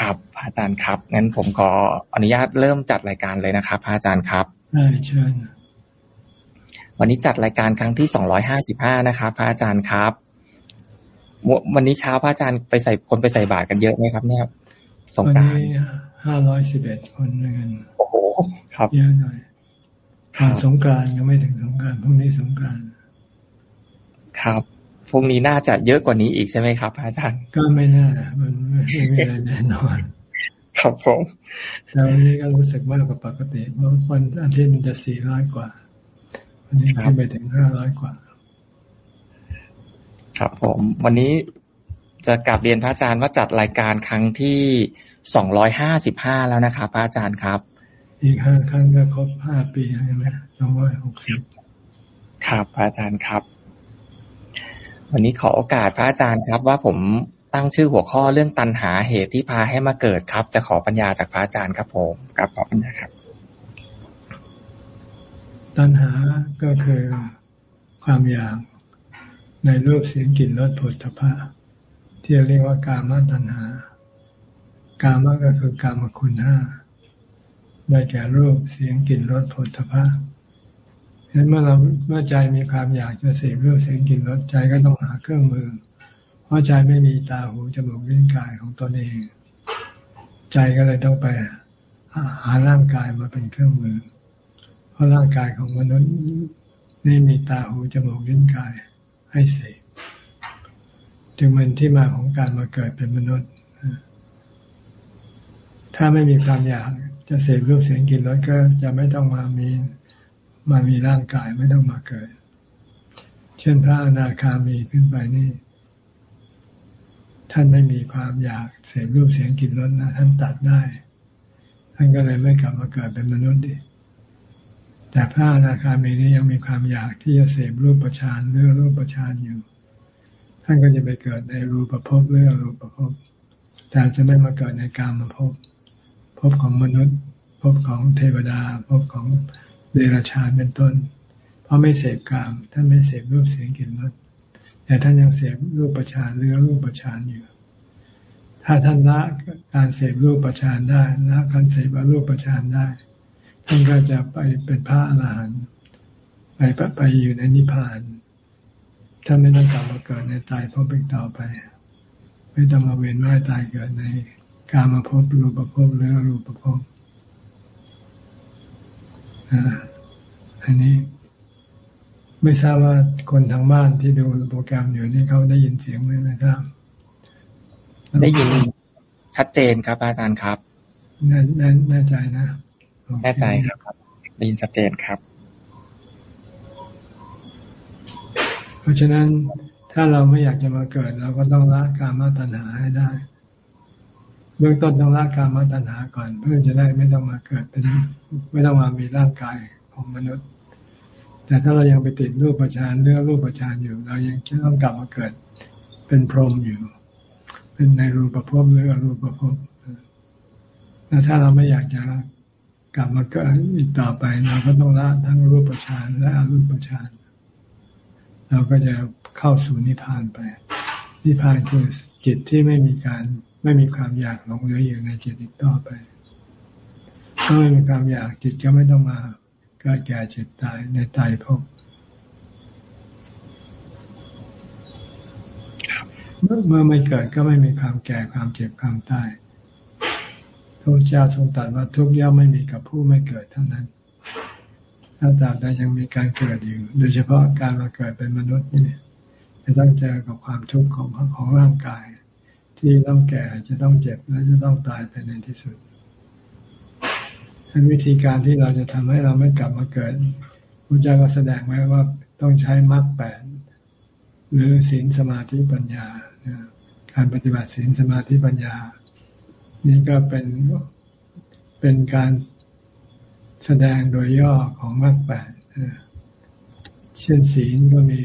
ครับพระอาจารย์ครับ งั้นผมขออนุญาตเริ่มจัดรายการเลยนะครับพระอาจารย์ครับได้เชิญวันนี้จัดรายการครั้งที่สองร้อยห้าสิบห้านะครับพระอาจารย์ครับ วันนี้เช้าพระอาจารย์ไปใส่คนไปใส่บาตรกันเยอะไหมครับ เนี่ยสงการห้าร้อยสิบเอ็ดคนเงินโอ้โหครับเยอะหน่อยผ่านสงการยังไม่ถึงสงการพรุ่งนี้สงการครับ พรุ่งนี้น่าจะเยอะกว่านี้อีกใช่ไหมครับอาจารย์ ก็ไม่น่ามันไม่มีอะไรแน่นอน ครับผมแล้ววันนี้ก็รู้สึกมากกว่าปกติเพราะวันอาทิตย์มันจะสี่ร้อยกว่าวันนี้ขึ้นไปถึงห้าร้อยกว่า ครับผม วันนี้จะกลับเรียนพระอาจารย์ว่าจัดรายการครั้งที่สองร้อยห้าสิบห้าแล้วนะครับพระอาจารย์ครับ อีกห้าครั้งก็ครบห้าปีใช่ไหมสองร้อยหกสิบครับพระอาจารย์ครับ วันนี้ขอโอกาสพระอาจารย์ครับ ว่าผมตั้งชื่อหัวข้อเรื่องตันหาเหตุที่พาให้มาเกิดครับ จะขอปัญญาจากพระอาจารย์ครับผมกับขอปัญญาครับ ตันหาก็คือความอยากในรูปเสียงกลิ่นรสผลทพะที่เรียกว่ากามตัณหา กามก็คือกามคุณห้าได้แก่รูปเสียงกลิ่นรสผลทพะ เห็นเมื่อเราเมื่อใจมีความอยากจะเสพรูปเสียงกลิ่นรสใจก็ต้องหาเครื่องมือ เพราะใจไม่มีตาหูจมูกลิ้นกายของตนเอง ใจก็เลยต้องไปหาร่างกายมาเป็นเครื่องมือ เพราะร่างกายของมนุษย์นี่มีตาหูจมูกลิ้นกายให้เสพจึงเป็นที่มาของการมาเกิดเป็นมนุษย์ ถ้าไม่มีความอยากจะเสพรูปเสียงกลิ่นรสก็จะไม่ต้องมามี มามีร่างกายไม่ต้องมาเกิด เช่นพระอนาคามีขึ้นไปนี่ ท่านไม่มีความอยากเสพรูปเสียงกลิ่นรสนะท่านตัดได้ ท่านก็เลยไม่กลับมาเกิดเป็นมนุษย์ดิแต่พระอนาคามีนี่ยังมีความอยากที่จะเสพรูปประชานเรื่องรูปประชานอยู่ ท่านก็จะไปเกิดในรูปภพเรื่องรูปภพแต่จะไม่มาเกิดในกามภพภพของมนุษย์ภพของเทวดาภพของ เดรัจฉานเป็นต้น เพราะไม่เสพกาม ท่านไม่เสพรูปเสียงกลิ่นรสแต่ท่านยังเสพรูปประชานเรือรูปประชานอยู่ ถ้าท่านละการเสพรูปประชานได้ละการเสพรูปประชานได้ ท่านก็จะไปเป็นพระอรหันต์ไปไปอยู่ในนิพพานท่านไม่ต้องกลับมาเกิดในตายพบเป็นต่อไป ไม่ต้องมาเวียนว่ายตายเกิดในการมาพบรูปภพหรือรูปภพ อันนี้ไม่ทราบว่าคนทางบ้านที่ดูโปรแกรมอยู่นี่เขาได้ยินเสียงไหมไม่ทราบได้ยินชัดเจนครับ อาจารย์ครับแน่แน่แน่ใจนะแน่ใจครับได้ยินชัดเจนครับ เพราะฉะนั้นถ้าเราไม่อยากจะมาเกิด เราก็ต้องละการมาตัณหาให้ได้ เบื้องต้นต้องละการมาตัณหาก่อน เพื่อจะได้ไม่ต้องมาเกิดเป็น ไม่ต้องมามีร่างกายของมนุษย์ แต่ถ้าเรายังไปติดรูปประชานเรื่องรูปประชานอยู่ เรายังจะต้องกลับมาเกิดเป็นพรหมอยู่ เป็นในรูปภพหรืออรูปภพแล้วถ้าเราไม่อยากจะกลับมาเกิดอีกต่อไปเราก็ต้องละทั้งรูปประชานและอรูปประชานเราก็จะเข้าสู่นิพพานไปนิพพานคือจิตที่ไม่มีการ ไม่มีความอยากหลงเหลืออยู่ในจิตอีกต่อไปถ้าไม่มีความอยากจิตก็ไม่ต้องมาเกิดแก่เจ็บตายในตายภพเมื่อไม่เกิดก็ไม่มีความแก่ความเจ็บความตายพระเจ้าทรงตรัสว่าทุกย่อมไม่มีกับผู้ไม่เกิดเท่านั้น ถ้าตราบใดยังมีการเกิดอยู่ โดยเฉพาะการมาเกิดเป็นมนุษย์นี่จะต้องเจอกับความทุกข์ของของร่างกาย ที่ต้องแก่จะต้องเจ็บและจะต้องตายไปในที่สุดเป็นวิธีการที่เราจะทำให้เราไม่กลับมาเกิดพระเจ้าก็แสดงไว้ว่าต้องใช้มรรคแปดหรือศีลสมาธิปัญญา การปฏิบัติศีลสมาธิปัญญา นี่ก็เป็นเป็นการแสดงโดยย่อของมรรคแปดเช่นศีลก็มี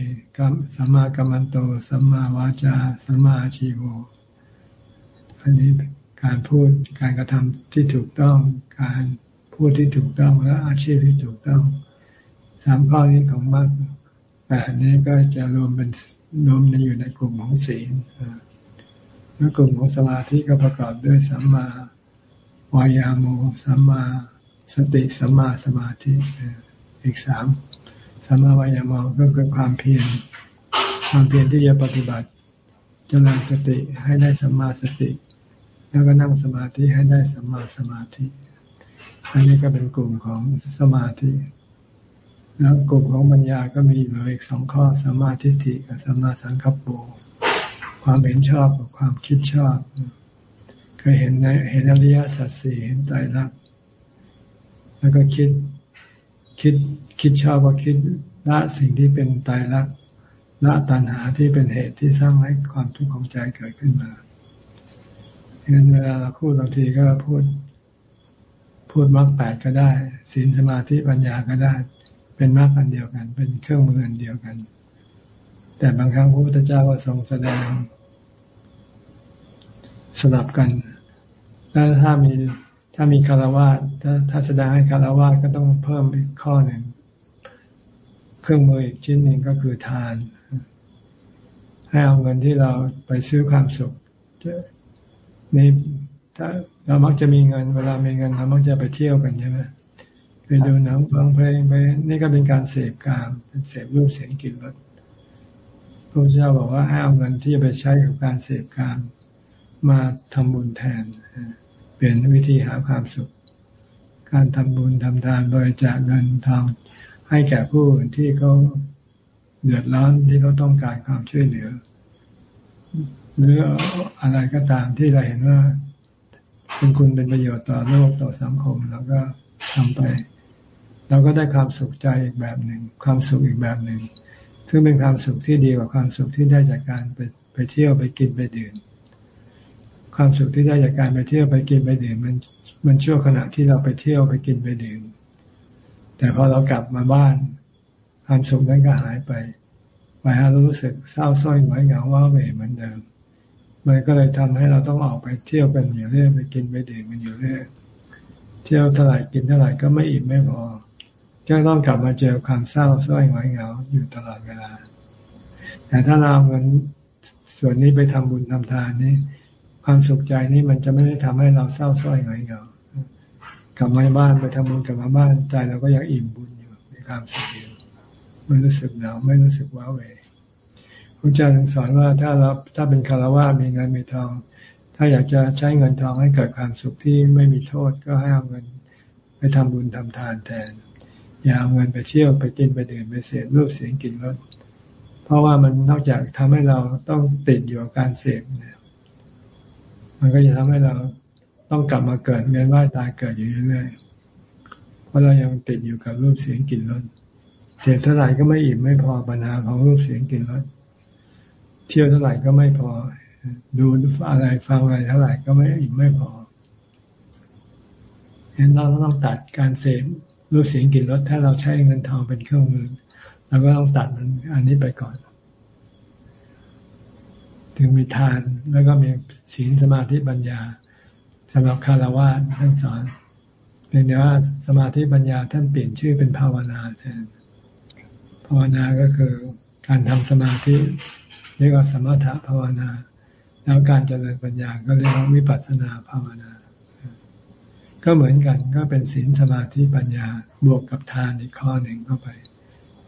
สัมมากัมมันโต สัมมาวาจา สัมมาชีโว อันนี้การพูดการกระทำที่ถูกต้อง การพูดที่ถูกต้องและอาชีพที่ถูกต้องสามข้อนี้ของมรรคแปดนี้ก็จะรวมเป็นรวมในอยู่ในกลุ่มของศีลแล้วกลุ่มของสมาธิก็ประกอบด้วยสัมมาวายาโมสัมมาสติสัมมาสมาธิอีกสามสัมมาวายามอก็คือความเพียรความเพียรที่จะปฏิบัติจริญสติให้ได้สัมมาสติ แล้วก็นั่งสมาธิให้ได้สัมมาสมาธิ อันนี้ก็เป็นกลุ่มของสมาธิ แล้วกลุ่มของปัญญาก็มีอยู่อีกสองข้อสัมมาทิฏฐิกับสัมมาสังกัปโปความเห็นชอบกับความคิดชอบเคยเห็นในเห็นอริยสัจสี่เห็นใจรักแล้วก็คิดคิดคิดชอบก็คิดละสิ่งที่เป็นตายรักละตัณหาที่เป็นเหตุที่สร้างให้ความทุกข์ของใจเกิดขึ้นมา งั้นเวลาเราพูดบางทีก็พูด พูดมรรคแปดก็ได้ศีลสมาธิปัญญาก็ได้ เป็นมรรคอันเดียวกัน เป็นเครื่องมืออันเดียวกัน แต่บางครั้งพระพุทธเจ้าก็ทรงแสดง สลับกันแล้วถ้ามีถ้ามีคารวะถ้าถ้าแสดงให้คารวะก็ต้องเพิ่มอีกข้อหนึ่งเครื่องมืออีกชิ้นหนึ่งก็คือทาน ให้เอาเงินที่เราไปซื้อความสุข นถ้าเรามักจะมีเงิน เวลามีเงินเรามักจะไปเที่ยวกันใช่ไหมไปดูหนังฟังเพลงไปนี่ก็เป็นการเสพกามเป็นเสพรูปเสียงกลิ่นรสพระเจ้าบอกว่าให้เอาเงินที่จะไปใช้กับการเสพกามมาทำบุญแทน เปลี่ยนวิธีหาความสุข การทำบุญทำทานโดยจากเงินทองให้แก่ผู้ที่เขาเดือดร้อนที่เขาต้องการความช่วยเหลือ หรืออะไรก็ตามที่เราเห็นว่าเป็นคุณเป็นประโยชน์ต่อโลกต่อสังคมเราก็ทำไป เราก็ได้ความสุขใจอีกแบบหนึ่ง ความสุขอีกแบบหนึ่งซึ่งเป็นความสุขที่ดีกว่าความสุขที่ได้จากการไปไปเที่ยวไปกินไปดื่มความสุขที่ได้จากการไปเที่ยวไปกินไปดื่มมันมันชั่วขณะที่เราไปเที่ยวไปกินไปดื่มแต่พอเรากลับมาบ้าน ความสุขนั้นก็หายไปไปฮะเรารู้สึกเศร้าส้อยหงอยเหงาว่าเหวเหมือนเดิม มันก็เลยทำให้เราต้องออกไปเที่ยวกันอยู่เรื่อยไปกินไปดื่มกันอยู่เรื่อยเที่ยวเท่าไหร่กินเท่าไหร่ก็ไม่อิ่มไม่พอก็ต้องกลับมาเจอความเศร้าส้อยหงอยเหงาอยู่ตลอดเวลา แต่ถ้าเราเงินส่วนนี้ไปทำบุญทำทานนี่ความสุขใจนี่มันจะไม่ได้ทำให้เราเศร้าส้อยหงอยเหงากลับมาบ้านไปทำบุญกลับมาบ้านใจเราก็ยังอิ่มบุญอยู่มีความสุขอยู่ไม่รู้สึกเหนาไม่รู้สึกว้าเหว ระเจ้าสอนว่าถ้าเราถ้าเป็นคารวะมีเงินมีทอง ถ้าอยากจะใช้เงินทองให้เกิดความสุขที่ไม่มีโทษก็ให้เอาเงิน ไปทำบุญทำทานแทน อย่าเอาเงินไปเที่ยวไปกินไปดื่มไปเสพรูปเสียงกลิ่นรสเพราะว่ามันนอกจากทำให้เราต้องติดอยู่กับการเสพเนี่ยมันก็จะทำให้เราต้องกลับมาเกิดเวียนว่ายตายเกิดอยู่เรื่อยๆเพราะเรายังติดอยู่กับรูปเสียงกลิ่นรสเสียเท่าไหร่ก็ไม่อิ่มไม่พอปัญหาของรูปเสียงกลิ่นรส เที่ยวเท่าไหร่ก็ไม่พอ ดูอะไรฟังอะไรเท่าไหร่ก็ไม่อิ่มไม่พอเห็นเราต้องตัดการเสพรูปเสียงกลิ่นรสถ้าเราใช้เงินทองเป็นเครื่องมือเราก็ต้องตัดมันอันนี้ไปก่อน ถึงมีทานแล้วก็มีศีลสมาธิปัญญาสำหรับคารวะท่านสอนเพียงแต่ว่าสมาธิปัญญาท่านเปลี่ยนชื่อเป็นภาวนาแทนภาวนาก็คือการทำสมาธิ เรียกว่าสมถะภาวนา แล้วการเจริญปัญญาก็เรียกว่าวิปัสสนาภาวนา ก็เหมือนกันก็เป็นศีลสมาธิปัญญาบวกกับทานอีกข้อหนึ่งเข้าไป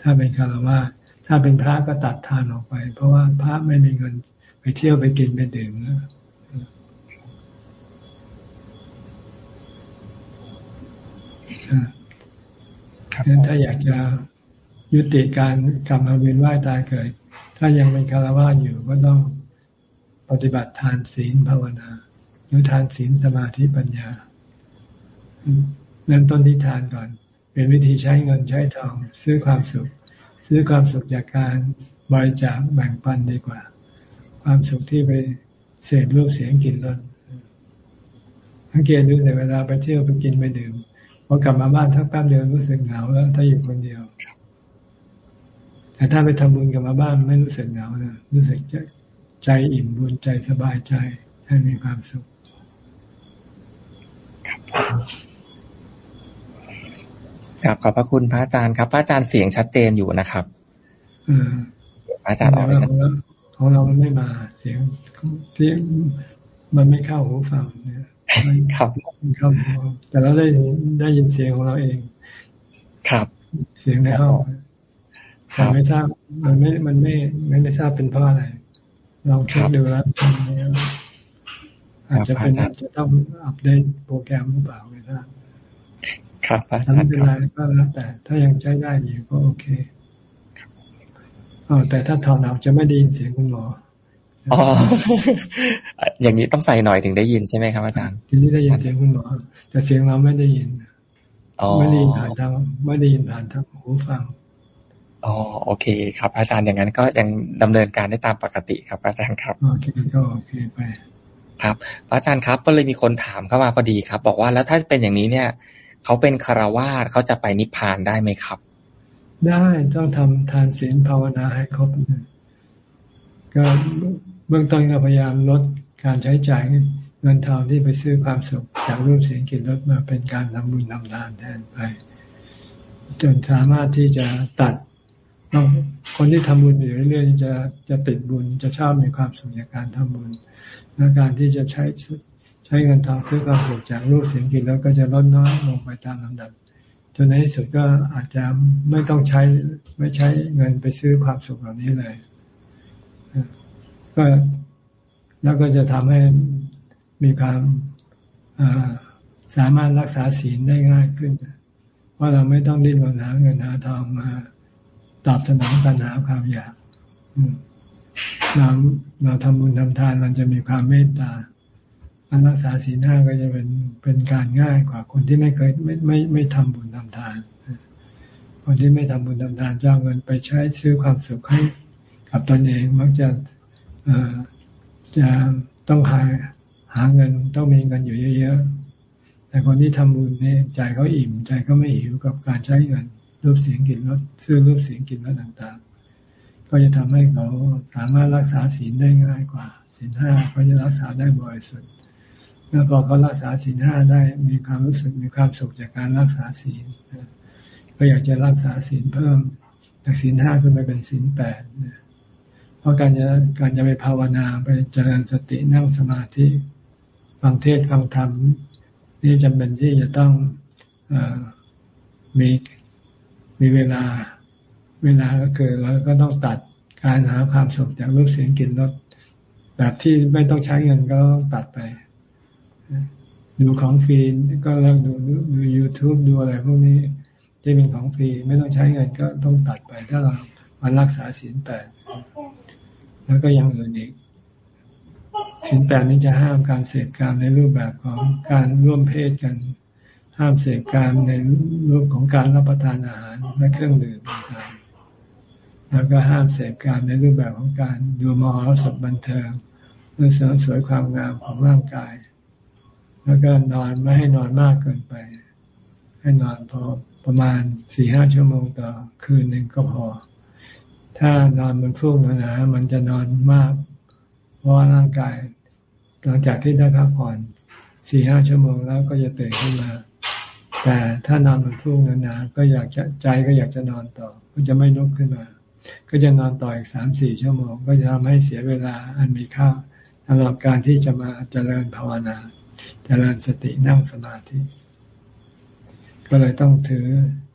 ถ้าเป็นคารวะถ้าเป็นพระก็ตัดทานออกไป เพราะว่าพระไม่มีเงินไปเที่ยวไปกินไปดื่มนะดังนั้นถ้าอยากจะยุติการกลับมาเวียนว่ายตายเกิด ถ้ายังเป็นคารวะอยู่ก็ต้องปฏิบัติทานศีลภาวนา หรือทานศีลสมาธิปัญญาเริ่มต้นที่ทานก่อน เป็นวิธีใช้เงินใช้ทอง ซื้อความสุข ซื้อความสุขจากการบริจาคแบ่งปันดีกว่า ความสุขที่ไปเสพรูปเสียงกลิ่นรสสังเกตดูแต่เวลาไปเที่ยวไปกินไปดื่มพอกลับมาบ้านทักแป๊บเดียวรู้สึกเหงาแล้ว ถ้าอยู่คนเดียว แต่ถ้าไปทำบุญกลับมาบ้านไม่รู้สึกเหงานะรู้สึกใจอิ่มบุญใจสบายใจให้มีความสุขครับขอบพระคุณพระอาจารย์ครับพระอาจารย์เสียงชัดเจนอยู่นะครับอพระอาจารย์ออกไปชัดเจนของเรามันไม่มาเสียงที่มันไม่เข้าหูฟังเนี่ยครับครับแต่เราได้ได้ยินเสียงของเราเอง ครับ เสียงในห้อง แต่ไม่ทราบมันไม่มันไม่ไม่ไม่ทราบเป็นเพราะอะไร ลองเช็คดูแล้วอาจจะเป็นจะต้องอัปเดตโปรแกรมหรือเปล่าไม่ทราบครับอาจารย์ไม่เป็นไรก็แล้วแต่ ถ้ายังใช้ได้อยู่ก็โอเคอ๋อแต่ถ้าถอดออกจะไม่ได้ยินเสียงคุณหมออ๋ออย่างนี้ต้องใส่หน่อยถึงได้ยินใช่ไหมครับอาจารย์ทีนี้ได้ยินเสียงคุณหมอ แต่เสียงเราไม่ได้ยินไม่ได้ยินผ่านทางไม่ได้ยินผ่านทางหูฟัง อ๋อโอเค ครับ อาจารย์อย่างนั้นก็ยังดำเนินการได้ตามปกติครับ อาจารย์ครับโอเคก็โอเคไปครับอาจารย์ครับก็เลยมีคนถามเข้ามาพอดีครับ บอกว่าแล้วถ้าเป็นอย่างนี้เนี่ยเขาเป็นคารวาสเขาจะไปนิพพานได้ไหมครับ ได้ต้องทำทานศีลภาวนาให้ครบก็เบื้องต้นก็พยายามลดการใช้จ่ายเงินทองที่ไปซื้อความสุขจากรูปเสียงกลิ่นรสมาเป็นการทำบุญทำทานแทนไป จนสามารถที่จะตัด คนที่ทำบุญอยู่เรื่อยๆจะจะติดบุญจะชอบมีความสุขจากการทำบุญและการที่จะใช้ใช้เงินทองซื้อความสุขจากรูปเสียงกลิ่นแล้วก็จะลดน้อยลงไปตามลำดับจนในที่สุดก็อาจจะไม่ต้องใช้ไม่ใช้เงินไปซื้อความสุขเหล่านี้เลยก็แล้วก็จะทำให้มีความสามารถรักษาศีลได้ง่ายขึ้นว่าเราไม่ต้องดิ้นรนหาเงินหาทองมา ตอบสนองปัญหาความอยากเราเราทำบุญทำทานเราจะมีความเมตตาการรักษาศีลห้าก็จะเป็นเป็นการง่ายกว่า คนที่ไม่เคยไม่ไม่ไม่ทำบุญทำทาน คนที่ไม่ทำบุญทำทานจ้าเงินไปใช้ซื้อความสุขให้กับตนเองมักจะจะต้องหาหาเงินต้องมีเงินอยู่เยอะๆแต่คนที่ทำบุญเนี่ยใจเขาอิ่มใจก็ไม่หิวกับการใช้เงิน รูปเสียงกลิ่นรสซื้อรูปเสียงกลิ่นรสต่างๆ ก็จะทำให้เขาสามารถรักษาศีลได้ง่ายกว่าศีลห้าเขาจะรักษาได้บ่อยสุดแล้วพอเขารักษาศีลห้าได้มีความรู้สึกมีความสุขจากการรักษาศีลก็อยากจะรักษาศีลเพิ่มจากศีลห้าขึ้นไปเป็นศีลแปดเพราะการจะการจะไปภาวนาไปเจริญสตินั่งสมาธิฟังเทศฟังธรรมนี่จำเป็นที่จะต้องอมี มีเวลาเวลาก็คือเราก็ต้องตัดการหาความสุขจากรูปเสียงกลิ่นรสแบบที่ไม่ต้องใช้เงินก็ต้องตัดไป ดูของฟรีก็เลิกดูดู YouTube ดูอะไรพวกนี้ที่เป็นของฟรีไม่ต้องใช้เงินก็ต้องตัดไป ถ้าเรามันรักษาศีลแปดแล้วก็ยังอื่นอีกศีลแปดนี้จะห้ามการเสพการในรูปแบบของการร่วมเพศกัน ห้ามเสพการในรูปของการรับประทานอาหารและเครื่องดื่มต่างๆแล้วก็ห้ามเสพการในรูปแบบของการดูมอรสพบันเทิงเพื่อเสริมสวยความงามของร่างกาย แล้วก็นอนไม่ให้นอนมากเกินไป ให้นอนพอประมาณสี่ห้าชั่วโมงต่อคืนหนึ่งก็พอ ถ้านอนบนฟูกหนาๆมันจะนอนมาก เพราะว่าร่างกาย หลังจากที่ได้พักผ่อนสี่ห้าชั่วโมงแล้วก็จะตื่นขึ้นมา แต่ถ้านอนบนฟูกนานๆก็อยากจะใจก็อยากจะนอนต่อ ก็จะไม่ลุกขึ้นมา ก็จะนอนต่ออีกสามสี่ชั่วโมง ก็จะทำให้เสียเวลาอันมีค่าสำหรับการที่จะมาเจริญภาวนา เจริญสตินั่งสมาธิ ก็เลยต้องถือ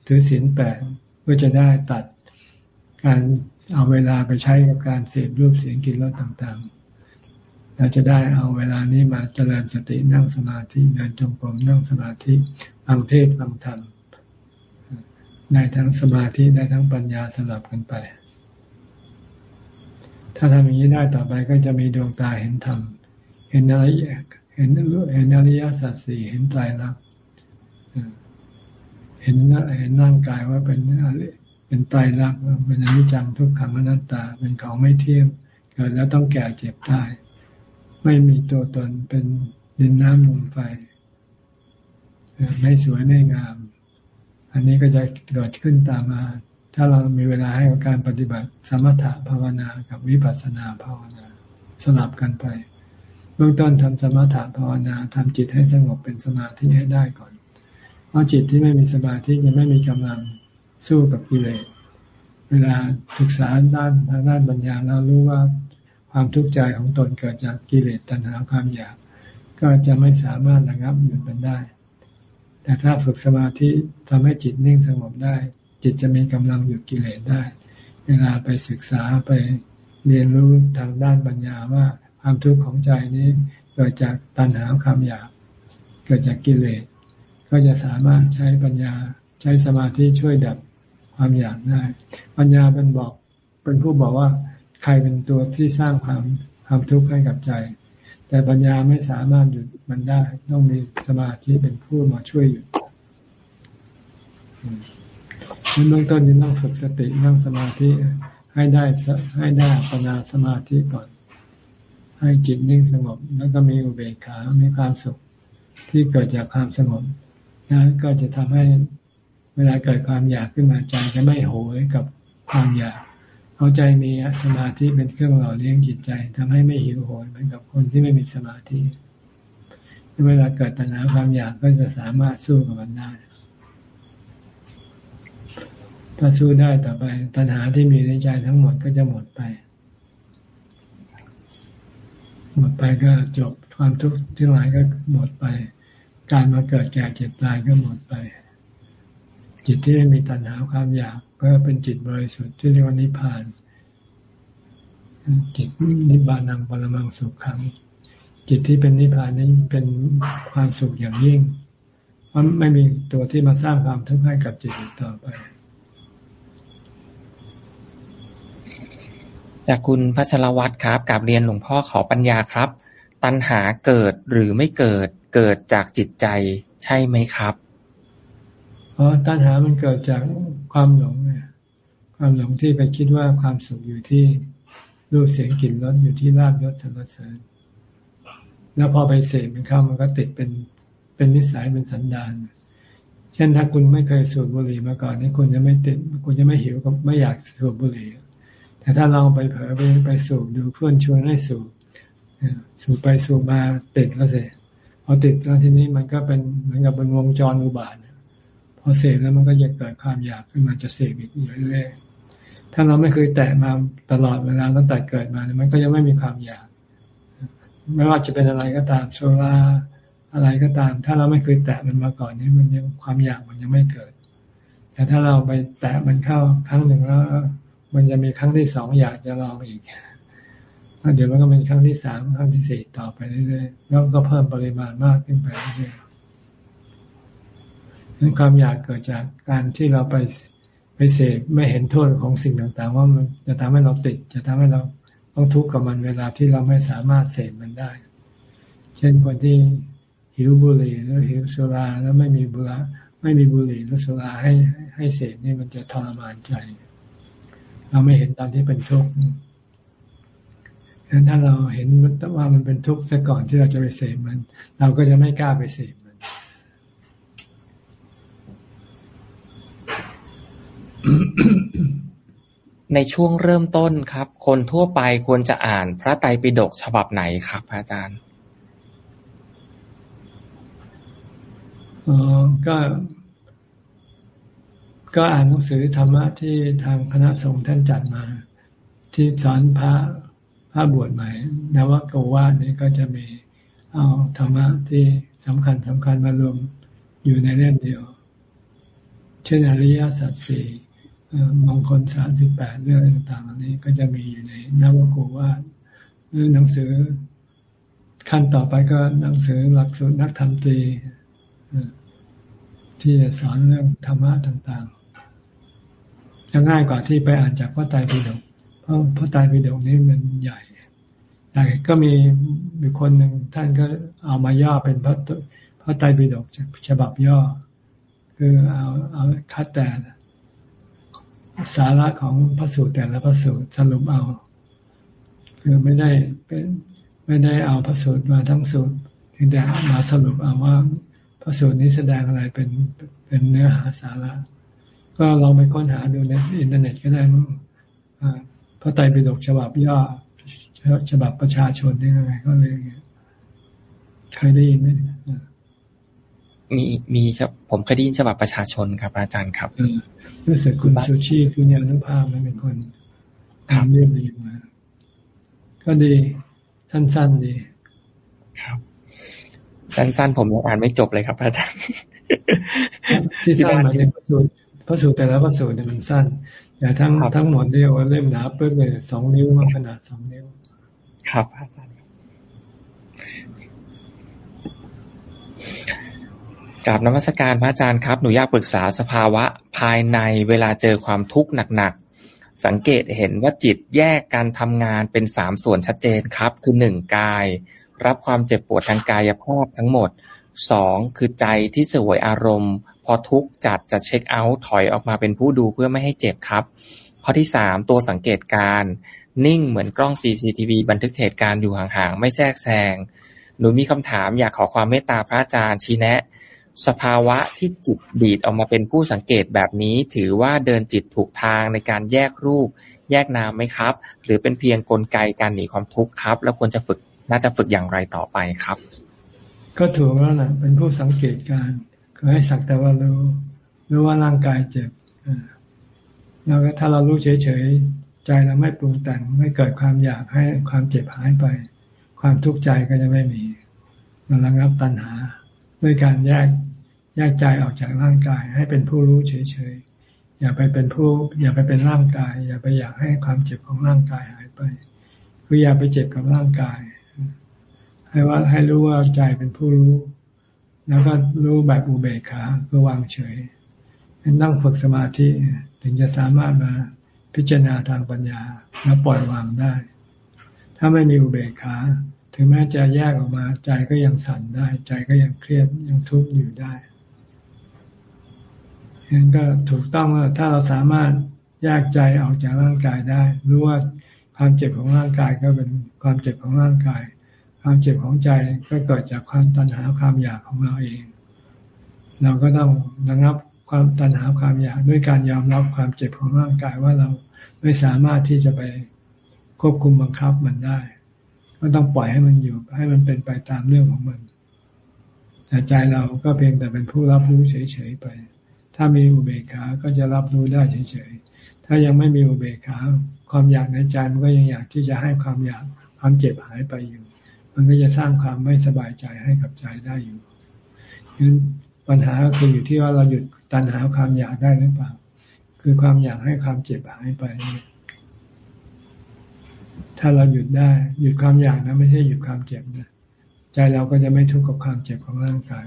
ถือศีลแปดเพื่อจะได้ตัดการเอาเวลาไปใช้กับการเสพรูปเสียงกลิ่นรสต่างๆ เราจะได้เอาเวลานี้มาเจริญสตินั่งสมาธิเดินจงกรมนั่งสมาธิฟังเทศฟังธรรมได้ทั้งสมาธิได้ทั้งปัญญาสลับกันไป ถ้าทำอย่างนี้ได้ต่อไปก็จะมีดวงตาเห็นธรรมเห็นอะไรเห็นเห็นอริยสัจสี่เห็นไตรลักษณ์เห็นเห็นร่างกายว่าเป็นอริเป็นไตรลักษณ์เป็นอนิจจังทุกขังอนัตตาเป็นของไม่เที่ยงเกิดแล้วต้องแก่เจ็บตาย ไม่มีตัวตนเป็นดินน้ำลมไฟไม่สวยไม่งาม อันนี้ก็จะเกิดขึ้นตามมา ถ้าเรามีเวลาให้กับการปฏิบัติสมถะภาวนากับวิปัสสนาภาวนาสลับกันไปเบื้องต้นทำสมถะภาวนาทำจิตให้สงบเป็นสมาธิให้ได้ก่อน เพราะจิตที่ไม่มีสมาธิยังไม่มีกำลังสู้กับกิเลสเวลาศึกษาด้านทางด้านปัญญาเรารู้ว่า ความทุกข์ใจของตนเกิดจากกิเลสตัณหาความอยาก ก็จะไม่สามารถระงับหยุดมันได้ แต่ถ้าฝึกสมาธิทำให้จิตนิ่งสงบได้ จิตจะมีกำลังหยุดกิเลสได้ เวลาไปศึกษาไปเรียนรู้ทางด้านปัญญาว่าความทุกข์ของใจนี้เกิดจากตัณหาความอยาก เกิดจากกิเลส ก็จะสามารถใช้ปัญญาใช้สมาธิช่วยดับความอยากได้ ปัญญาเป็นบอกเป็นผู้บอกว่า ใครเป็นตัวที่สร้างความความทุกข์ให้กับใจ แต่ปัญญาไม่สามารถหยุดมันได้ ต้องมีสมาธิเป็นผู้มาช่วยหยุดเบื้องต้นนี้ต้องฝึกสตินั่งสมาธิให้ได้ให้ได้ปัญญาสมาธิก่อน ให้จิตนิ่งสงบ แล้วก็มีอุเบกขา มีความสุขที่เกิดจากความสงบนั้นก็จะทำให้เวลาเกิดความอยากขึ้นมาใจจะไม่โหยกับความอยาก เอาใจมีสมาธิเป็นเครื่องหล่อเลี้ยงจิตใจทำให้ไม่หิวโหยเหมือนกับคนที่ไม่มีสมาธิเวลาเกิดตัณหาความอยากก็จะสามารถสู้กับมันได้ ถ้าสู้ได้ต่อไป ตัณหาที่มีในใจทั้งหมดก็จะหมดไป หมดไปก็จบความทุกข์ที่หลายก็หมดไป การมาเกิดแก่เจ็บตายก็หมดไป จิตที่ไม่มีตัณหาความอยาก ก็เป็นจิตบริสุทธิ์ที่เรียกว่านิพพาน จิตนิบานังปรมังสุขขัง จิตที่เป็นนิพพานนี้เป็นความสุขอย่างยิ่งเพราะไม่มีตัวที่มาสร้างความทุกข์ให้กับจิตต่อไป จากคุณพัชรวัตรครับกับเรียนหลวงพ่อขอปัญญาครับ ตัณหาเกิดหรือไม่เกิดเกิดจากจิตใจใช่ไหมครับ อ๋อตัณหามันเกิดจากความหลงเนี่ยความหลงที่ไปคิดว่าความสุขอยู่ที่รูปเสียงกลิ่นรสอยู่ที่ลาบยศสรรเสริญ แล้วพอไปเสพมันเข้ามันก็ติดเป็นเป็นนิสัยเป็นสันดานเช่นถ้าคุณไม่เคยสูบบุหรี่มาก่อนนี่คุณจะไม่ติดคุณจะไม่หิวก็ไม่อยากสูบบุหรี่ แต่ถ้าเราไปเผลอไปไปสูบดูเพื่อนชวนให้สูบสูบไปสูบมาติดแล้วเสร็จพอติดแล้วทีนี้มันก็เป็นเหมือนกับเป็นวงจรอุบาท พอเสพแล้วมันก็จะเกิดความอยากขึ้นมาจะเสพอีกเรื่อยๆถ้าเราไม่เคยแตะมาตลอดเวลาตั้งแต่เกิดมามันก็ยังไม่มีความอยาก ไม่ว่าจะเป็นอะไรก็ตามโซลาอะไรก็ตาม ถ้าเราไม่เคยแตะมันมาก่อนนี้มันยังความอยากมันยังไม่เกิด แต่ถ้าเราไปแตะมันเข้าครั้งหนึ่งแล้ว มันจะมีครั้งที่สองอยากจะลองอีกเดี๋ยวมันก็เป็นครั้งที่สามครั้งที่สี่ต่อไปเรื่อยๆแล้วก็เพิ่มปริมาณมากขึ้นไปเรื่อยๆ นั้นความอยากเกิดจากการที่เราไปไปเสพไม่เห็นโทษของสิ่งต่างๆ ว่ามันจะทำให้เราติด จะทำให้เราต้องทุกข์กับมันเวลาที่เราไม่สามารถเสพมันได้ เช่นคนที่หิวบุหรี่แล้วหิวสุราแล้วไม่มีบุหรี่ไม่มีบุหรี่แล้วสุราให้ให้เสพนี่มันจะทรมานใจ เราไม่เห็นตอนที่เป็นทุกข์งั้นถ้าเราเห็นว่ามันเป็นทุกข์ซะก่อนที่เราจะไปเสพมัน เราก็จะไม่กล้าไปเสพมัน ในช่วงเริ่มต้นครับ คนทั่วไปควรจะอ่านพระไตรปิฎกฉบับไหนครับอาจารย์ก็ก็อ่านหนังสือธรรมะที่ทางคณะสงฆ์ท่านจัดมา ที่สอนพระพระบวชใหม่นวโกวาทนี่ก็จะมีเอาธรรมะที่สำคัญสำคัญมารวมอยู่ในเล่มเดียว เช่นอริยสัจสี่ มงคลสามสิบแปดเรื่องต่างๆนนี้ก็จะมีอยู่ในนวโกวาทหรือหนังสือขั้นต่อไปก็หนังสือหลักสูตรนักธรรมตรีที่จะสอนเรื่องธรรมะต่างๆจะง่ายกว่าที่ไปอ่านจากพระไตรปิฎกเพราะพระไตรปิฎกนี้มันใหญ่ แต่ก็มีมีคนหนึ่งท่านก็เอามาย่อเป็นพระพระไตรปิฎกฉบับย่อ คือเอาเอาคัดแต่ สาระของพระสูตรแต่ละพระสูตรสรุปเอา คือไม่ได้เป็นไม่ได้เอาพระสูตรมาทั้งสูตรเพียงแต่มาสรุปเอาว่าพระสูตรนี้แสดงอะไรเป็นเป็นเนื้อหาสาระ ก็ลองไปค้นหาดูในอินเทอร์เน็ตก็ได้มั้งพระไตรปิฎกฉบับย่อฉบับประชาชนได้ไงก็เลยเคยได้ยินไหมมีมีผมเคยได้ยินฉบับประชาชนครับ อาจารย์ครับ รู้สึกคุณซูชิคุณยานุภาพมันเป็นคนทำเรื่องนี้มา ก็ดีสั้นๆดี ครับ สั้นๆผมยังอ่านไม่จบเลยครับอาจารย์ที่สั้นหมายถึงพระสูตรพระสูตรแต่ละพระสูตรเนี่ยมันสั้นแต่ทั้งทั้งหมดเรียกว่าเล่มหนาเปิ้ลเลยสองนิ้วมาขนาดสองนิ้ว ครับอาจารย์ กราบนมัสการพระอาจารย์ครับ หนูอยากปรึกษาสภาวะภายในเวลาเจอความทุกข์หนักๆ สังเกตเห็นว่าจิตแยกการทำงานเป็นสามส่วนชัดเจนครับ คือหนึ่งกาย รับความเจ็บปวดทางกายภาพทั้งหมดสองคือใจที่สวยอารมณ์ พอทุกข์จัดจะเช็คเอาท์ถอยออกมาเป็นผู้ดูเพื่อไม่ให้เจ็บครับข้อที่สามตัวสังเกตการ นิ่งเหมือนกล้อง CCTV บันทึกเหตุการณ์อยู่ห่างๆ ไม่แทรกแซงหนูมีคำถามอยากขอความเมตตาพระอาจารย์ชี้แนะ สภาวะที่จิตดีดออกมาเป็นผู้สังเกตแบบนี้ ถือว่าเดินจิตถูกทางในการแยกรูป แยกนามไหมครับ หรือเป็นเพียงกลไกการหนีความทุกข์ครับ แล้วควรจะฝึกน่าจะฝึกอย่างไรต่อไปครับ ก็ถูกแล้วนะเป็นผู้สังเกตการคือให้สักแต่ว่ารู้รู้ว่าร่างกายเจ็บแล้วก็ถ้าเรารู้เฉยๆใจเราไม่ปรุงแต่งไม่เกิดความอยากให้ความเจ็บหายไป ความทุกข์ใจก็จะไม่มีเราระงับตัณหา ด้วยการแยกแยกใจออกจากร่างกาย ให้เป็นผู้รู้เฉยๆ อย่าไปเป็นผู้ อย่าไปเป็นร่างกาย อย่าไปอยากให้ความเจ็บของร่างกายหายไป คืออย่าไปเจ็บกับร่างกาย ให้ว่าให้รู้ว่าใจเป็นผู้รู้ แล้วก็รู้แบบอุเบกขาคือวางเฉยนั่งฝึกสมาธิถึงจะสามารถมาพิจารณาทางปัญญาแล้วปล่อยวางได้ ถ้าไม่มีอุเบกขา ถึงแม้จะแยกออกมา ใจก็ยังสั่นได้ ใจก็ยังเครียดยังทุกข์อยู่ได้ฉะนั้นก็ถูกต้องว่าถ้าเราสามารถแยกใจออกจากร่างกายได้รู้ว่าความเจ็บของร่างกายก็เป็นความเจ็บของร่างกาย ความเจ็บของใจก็เกิดจากความตัณหาความอยากของเราเอง เราก็ต้องระงับความตัณหาความอยากด้วยการยอมรับความเจ็บของร่างกายว่าเราไม่สามารถที่จะไปควบคุมบังคับมันได้ ก็ต้องปล่อยให้มันอยู่ ให้มันเป็นไปตามเรื่องของมัน แต่ใจเราก็เพียงแต่เป็นผู้รับรู้เฉยๆไป ถ้ามีอุเบกขา ก็จะรับรู้ได้เฉยๆ ถ้ายังไม่มีอุเบกขา ความอยากในใจมันก็ยังอยากที่จะให้ความอยากความเจ็บหายไปอยู่ มันก็จะสร้างความไม่สบายใจให้กับใจได้อยู่งั้นปัญหาก็คืออยู่ที่ว่าเราหยุดตัณหาความอยากได้หรือเปล่า คือความอยากให้ความเจ็บหายไป ถ้าเราหยุดได้ หยุดความอยากนะไม่ใช่หยุดความเจ็บนะใจเราก็จะไม่ทุกข์กับความเจ็บของร่างกาย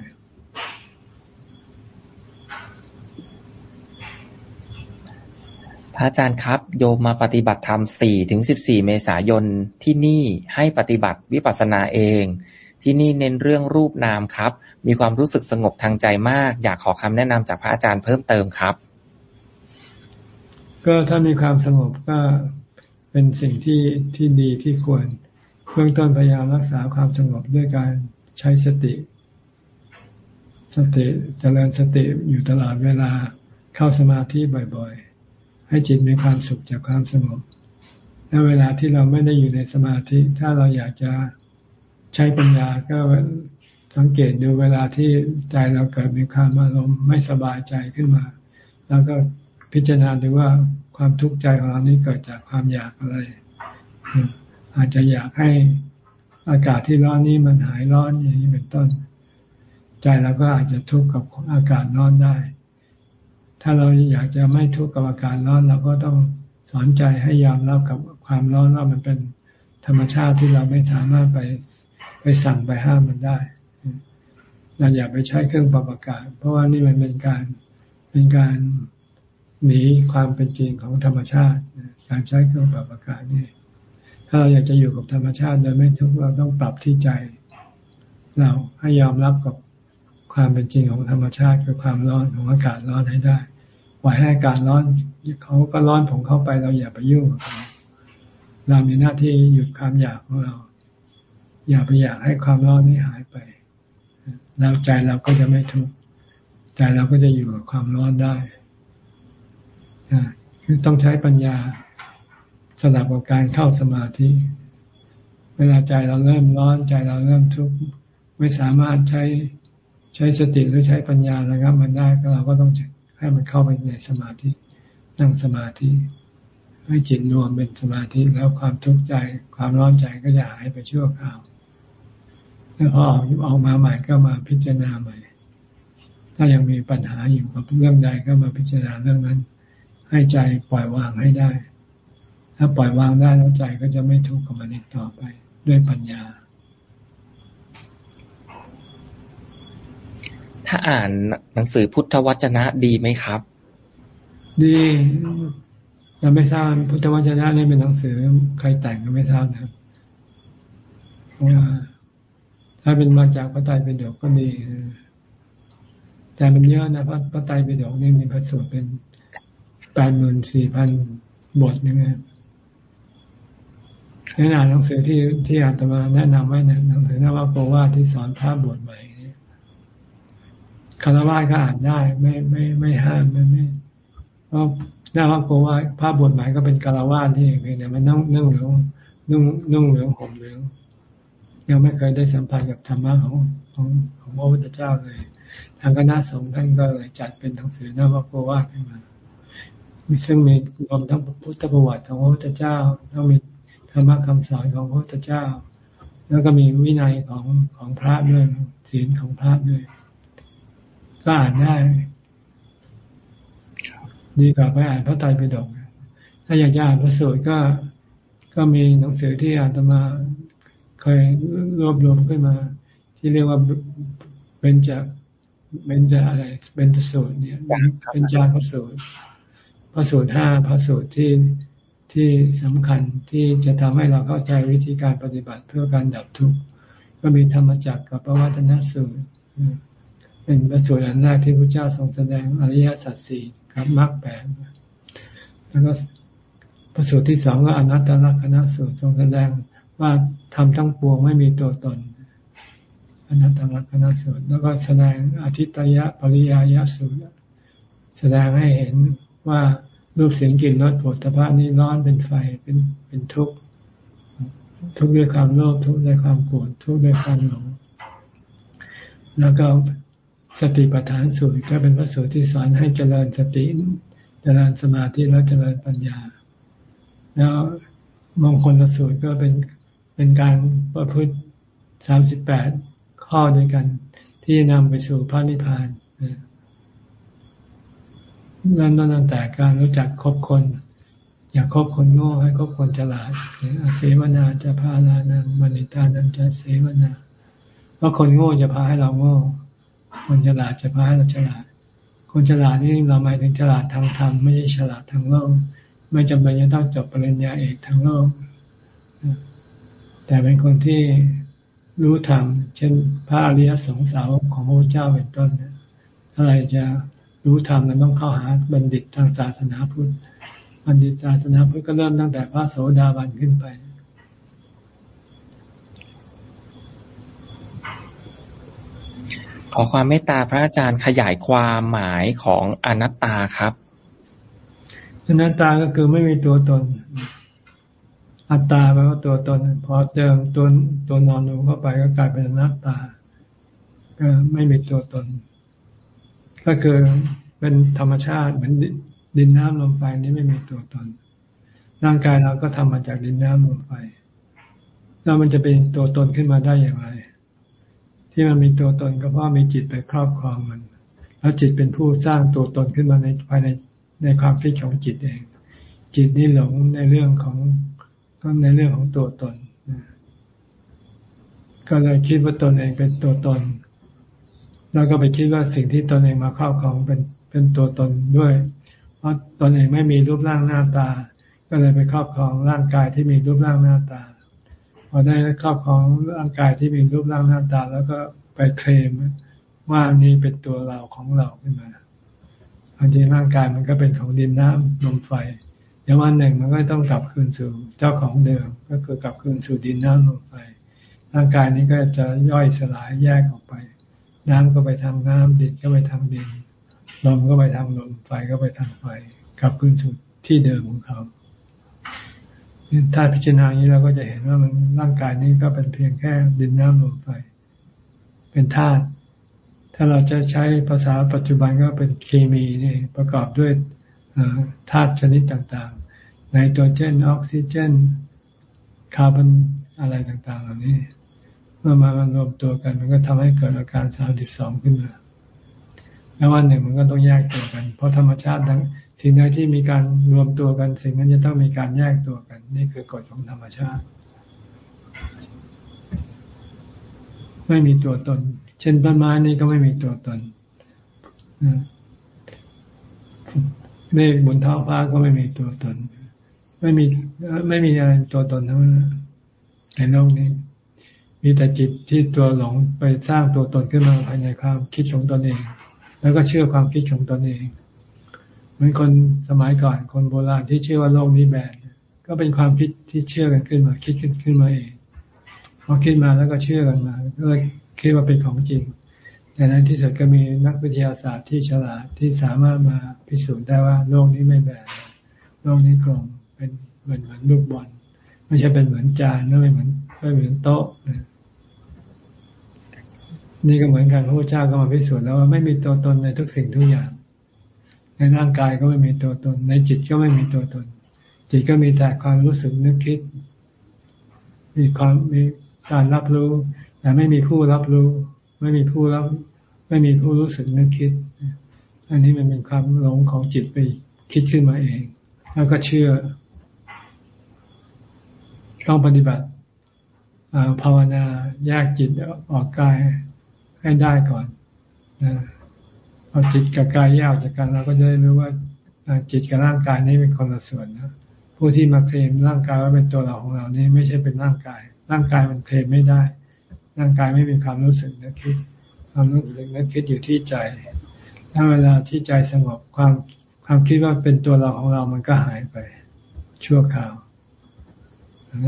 พระอาจารย์ครับ โยมมาปฏิบัติธรรมสี่ถึงสิบสี่เมษายนที่นี่ให้ปฏิบัติวิปัสสนาเอง ที่นี่เน้นเรื่องรูปนามครับ มีความรู้สึกสงบทางใจมาก อยากขอคำแนะนำจากพระอาจารย์เพิ่มเติมครับ ก็ถ้ามีความสงบก็ เป็นสิ่งที่ที่ดีที่ควร เบื้องต้นพยายามรักษาความสงบด้วยการใช้สติ สติจเจริญสติอยู่ตลอดเวลาเข้าสมาธิบ่อยๆ ให้จิตมีความสุขจากความสงบและเวลาที่เราไม่ได้อยู่ในสมาธิ ถ้าเราอยากจะใช้ปัญญาก็สังเกตดูเวลาที่ใจเราเกิดมีความอารมณ์ไม่สบายใจขึ้นมา แล้วก็พิจารณาดูว่า ความทุกข์ใจของเรานี้เกิดจากความอยากอะไร อาจจะอยากให้อากาศที่ร้อนนี้มันหายร้อนอย่างนี้เป็นต้น ใจเราก็อาจจะทุกข์กับอากาศร้อนได้ ถ้าเราอยากจะไม่ทุกข์กับอากาศร้อนเราก็ต้องสอนใจให้ยอมรับกับความร้อนว่ามันเป็นธรรมชาติที่เราไม่สามารถไปไปสั่งไปห้ามมันได้ เราอย่าไปใช้เครื่องปรับอากาศ เพราะว่านี่มันเป็นการเป็นการ หนีความเป็นจริงของธรรมชาติ การใช้เครื่องปรับอากาศนี่ถ้าเราอยากจะอยู่กับธรรมชาติโดยไม่ทุกข์เราต้องปรับที่ใจ เราให้ยอมรับกับความเป็นจริงของธรรมชาติคือความร้อนของอากาศร้อนให้ได้ปล่อยให้อากาศร้อนเขาก็ร้อนของเขาไปเราอย่าไปยุ่งกับเขาเรามีหน้าที่หยุดความอยากของเรา อย่าไปอยากให้ความร้อนนี้หายไปแล้วใจเราก็จะไม่ทุกข์ใจเราก็จะอยู่กับความร้อนได้ คือต้องใช้ปัญญาสลับกับการเข้าสมาธิ เวลาใจเราเริ่มร้อนใจเราเริ่มทุกข์ไม่สามารถใช้ใช้สติหรือใช้ปัญญาระงับมันได้ก็เราก็ต้องให้มันเข้าไปในสมาธิ นั่งสมาธิ ให้จิตรวมเป็นสมาธิแล้วความทุกข์ใจ ความร้อนใจก็จะหายไปชั่วคราวแล้วพอออกมาใหม่ก็มาพิจารณาใหม่ ถ้ายังมีปัญหาอยู่กับเรื่องใดก็มาพิจารณาเรื่องนั้น ให้ใจปล่อยวางให้ได้ ถ้าปล่อยวางได้แล้วใจก็จะไม่ทุกข์กับมันอีกต่อไป ด้วยปัญญา ถ้าอ่านหนังสือพุทธวจนะดีไหมครับ ดีเราไม่ทราบพุทธวจนะนี่เป็นหนังสือใครแต่งก็ไม่ทราบนะครับเพราะว่าถ้าเป็นมาจากพระไตรปิฎกก็ดีแต่มันเยอะนะพระพระไตรปิฎกนี่มีพระสูตรเป็น แปดหมื่นสี่พันบทนึงนะแนะนำหนังสือที่ที่อาตมาแนะนำไว้นะหนังสือนวโกวาที่สอนพระบทใหม่นี่คารวะก็อ่านได้ไม่ไม่ไม่ห้ามไม่ไม่เพราะนวโกวาพระบทใหม่ก็เป็นคารวะที่เองเพียงแต่มันนุ่งนุ่งเหลืองนุ่งนุ่งเหลืองห่มเหลืองยังไม่เคยได้สัมผัสกับธรรมะของของของพระพุทธเจ้าเลย ทางคณะสงฆ์ท่านก็เลยจัดเป็นหนังสือนวโกวาขึ้นมา มีซึ่งมีรวมทั้งพุทธประวัติของพระพุทธเจ้าต้องมีธรรมะคำสอนของพระพุทธเจ้า แล้วก็มีวินัยของของพระด้วยศีลของพระด้วย ก็อ่านได้ดีกว่าไปอ่านพระไตรปิฎกถ้าอยากจะอ่านพระสูตรก็ก็มีหนังสือที่อาตมาเคยรวบรวมขึ้นมา ที่เรียกว่าเป็นจะเป็นจะอะไรเป็นจะสูตรเนี่ยเป็นจาพระสูตร พระสูตรห้าพระสูตรที่ที่สำคัญที่จะทำให้เราเข้าใจวิธีการปฏิบัติเพื่อการดับทุกข์ก็มีธรรมจักรกับปวัตนสูตรเป็นพระสูตรอันแรกที่พระเจ้าทรงแสดงอริยสัจสี่กับมรรคแปดแล้วก็พระสูตรที่สองก็อนัตตลักษณสูตรทรงแสดงว่าทำทั้งปวงไม่มีตัวตนอนัตตลักษณสูตร แล้วก็แสดงอธิตยะปริยายสูตร แสดงให้เห็นว่า รูปเสียงกลิ่นรสผลตภะนี้ร้อนเป็นไฟเป็นเป็นทุกข์ทุกข์ด้วยความโลภทุกข์ด้วยความโกรธทุกข์ด้วยความหลงแล้วก็สติปัฏฐานสูตรก็เป็นพระสูตรที่สอนให้เจริญสติเจริญสมาธิแล้วเจริญปัญญา แล้วมงคลสูตรก็เป็นเป็นการประพฤติสามสิบแปดข้อด้วยกันที่นำไปสู่พระนิพพาน เริ่มต้นตั้งแต่การรู้จักคบคน อย่าคบคนโง่ให้คบคนฉลาดเสวนาจะพาลานันมณิตานันจะเสวนาเพราะคนโง่จะพาให้เราโง่ คนฉลาดจะพาให้เราฉลาด คนฉลาดนี่เราหมายถึงฉลาดทางธรรมไม่ใช่ฉลาดทางโลกไม่จำเป็นจะต้องจบปริญญาเอกทางโลกแต่เป็นคนที่รู้ธรรมเช่นพระอริยสงสาวของพระเจ้าเป็นต้นอะไรจะ รู้ธรรมนั้นต้องเข้าหาบัณฑิตทางศาสนาพุทธบัณฑิตศาสนาพุทธก็เริ่มตั้งแต่พระโสดาบันขึ้นไป ขอความเมตตาพระอาจารย์ขยายความหมายของอนัตตาครับ อนัตตาก็คือไม่มีตัวตน อัตตาแปลว่าตัวตน พอเติมตัวตัวนอนนูเข้าไปก็กลายเป็นอนัตตา ก็ไม่มีตัวตน ก็คือเป็นธรรมชาติเหมือนดินน้ำลมไฟนี้ไม่มีตัวตน ร่างกายเราก็ทำมาจากดินน้ำลมไฟ แล้วมันจะเป็นตัวตนขึ้นมาได้อย่างไร ที่มันมีตัวตนก็เพราะมีจิตไปครอบครองมัน แล้วจิตเป็นผู้สร้างตัวตนขึ้นมาในภายในในความคิดของจิตเอง จิตนี่หลงในเรื่องของก็ในเรื่องของตัวตนก็เลยคิดว่าตนเองเป็นตัวตน แล้วก็ไปคิดว่าสิ่งที่ตนเองมาครอบครองเป็นเป็นตัวตนด้วย เพราะตนเองไม่มีรูปร่างหน้าตา ก็เลยไปครอบครองร่างกายที่มีรูปร่างหน้าตา พอได้ครอบครองร่างกายที่มีรูปร่างหน้าตา แล้วก็ไปเคลมว่านี่เป็นตัวเราของเราขึ้นมาบางทีร่างกายมันก็เป็นของดินน้ำลมไฟเดี๋ยววันหนึ่งมันก็ต้องกลับคืนสู่เจ้าของเดิม ก็คือกลับคืนสู่ดินน้ำลมไฟ ร่างกายนี้ก็จะย่อยสลายแยกออกไป น้ำก็ไปทางน้ำดินก็ไปทางดินลมก็ไปทางลมไฟก็ไปทางไฟกลับคืนสู่ที่เดิมของเขาถ้าพิจารณาอย่างนี้เราก็จะเห็นว่ามันร่างกายนี้ก็เป็นเพียงแค่ดินน้ำลมไฟ เป็นธาตุถ้าเราจะใช้ภาษาปัจจุบันก็เป็นเคมีนี่ประกอบด้วยธาตุชนิดต่างๆไนโตรเจนออกซิเจน คาร์บอนอะไรต่างๆ เหล่านี้ มื่อมามารวมตัวกัน มันก็ทำให้เกิดอาการสามสิบสองขึ้นมาแล้ววันหนึ่งมันก็ต้องแยกตัวกัน เพราะธรรมชาติทั้งสิ่งใดที่มีการรวมตัวกัน สิ่งนั้นจะต้องมีการแยกตัวกัน นี่คือกฎของธรรมชาติ ไม่มีตัวตน เช่นต้นไม้นี่ก็ไม่มีตัวตนเมฆบนท้องฟ้าก็ไม่มีตัวตน ไม่มีไม่มีอะไรตัวตนทั้งนั้นในโลกนี้ มีแต่จิตที่ตัวหลงไปสร้างตัวตนขึ้นมาภายในความคิดของตนเอง แล้วก็เชื่อความคิดของตนเองเหมือนคนสมัยก่อนคนโบราณที่เชื่อว่าโลกนี้แบนก็เป็นความคิดที่เชื่อกันขึ้นมา คิดขึ้นขึ้นมาเองพอคิดมาแล้วก็เชื่อกันมาก็เลยคิดว่าเป็นของจริงแต่ในที่สุดก็มีนักวิทยาศาสตร์ที่ฉลาดที่สามารถมาพิสูจน์ได้ว่าโลกนี้ไม่แบนโลกนี้กลมเป็นเหมือนเหมือนลูกบอลไม่ใช่เป็นเหมือนจานไม่เหมือนไม่เหมือนโต๊ะ นี่ก็เหมือนกันพระพุทธเจ้าก็มาพิสูจน์แล้วว่าไม่มีตัวตนในทุกสิ่งทุกอย่าง ในร่างกายก็ไม่มีตัวตน ในจิตก็ไม่มีตัวตน จิตก็มีแต่ความรู้สึกนึกคิด มีความมีการรับรู้ แต่ไม่มีผู้รับรู้ ไม่มีผู้รับ ไม่มีผู้รู้สึกนึกคิด อันนี้มันเป็นความหลงของจิตไปคิดขึ้นมาเอง แล้วก็เชื่อ ต้องปฏิบัติภาวนาแยกจิตออกกาย ให้ได้ก่อนเอาจิตกับกายแยกออกจากกันเราก็จะได้รู้ว่าจิตกับร่างกายนี้เป็นคนละส่วนนะผู้ที่มาเคลมร่างกายว่าเป็นตัวเราของเรานี่ไม่ใช่เป็นร่างกาย ร่างกายมันเคลมไม่ได้ ร่างกายไม่มีความรู้สึกนึกคิด ความรู้สึกนึกคิดอยู่ที่ใจถ้าเวลาที่ใจสงบความความคิดว่าเป็นตัวเราของเรามันก็หายไป ชั่วคราว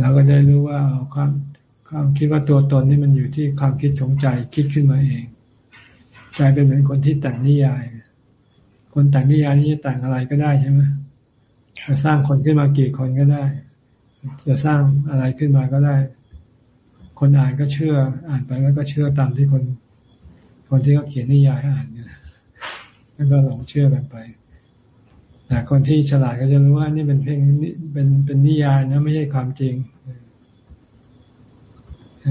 เราก็ได้รู้ว่าความ ความคิดว่าตัวตนนี่มันอยู่ที่ความคิดของใจคิดขึ้นมาเอง ใจเป็นเหมือนคนที่แต่งนิยาย คนแต่งนิยายนี่จะแต่งอะไรก็ได้ใช่ไหมจะสร้างคนขึ้นมากี่คนก็ได้ จะสร้างอะไรขึ้นมาก็ได้ คนอ่านก็เชื่อ อ่านไปแล้วก็เชื่อตามที่คน คนที่เขาเขียนนิยายอ่านเนี่ยแล้วก็หลงเชื่อกันไปแต่คนที่ฉลาดก็จะรู้ว่านี่เป็นเพลงเป็นเป็นนิยายนะไม่ใช่ความจริง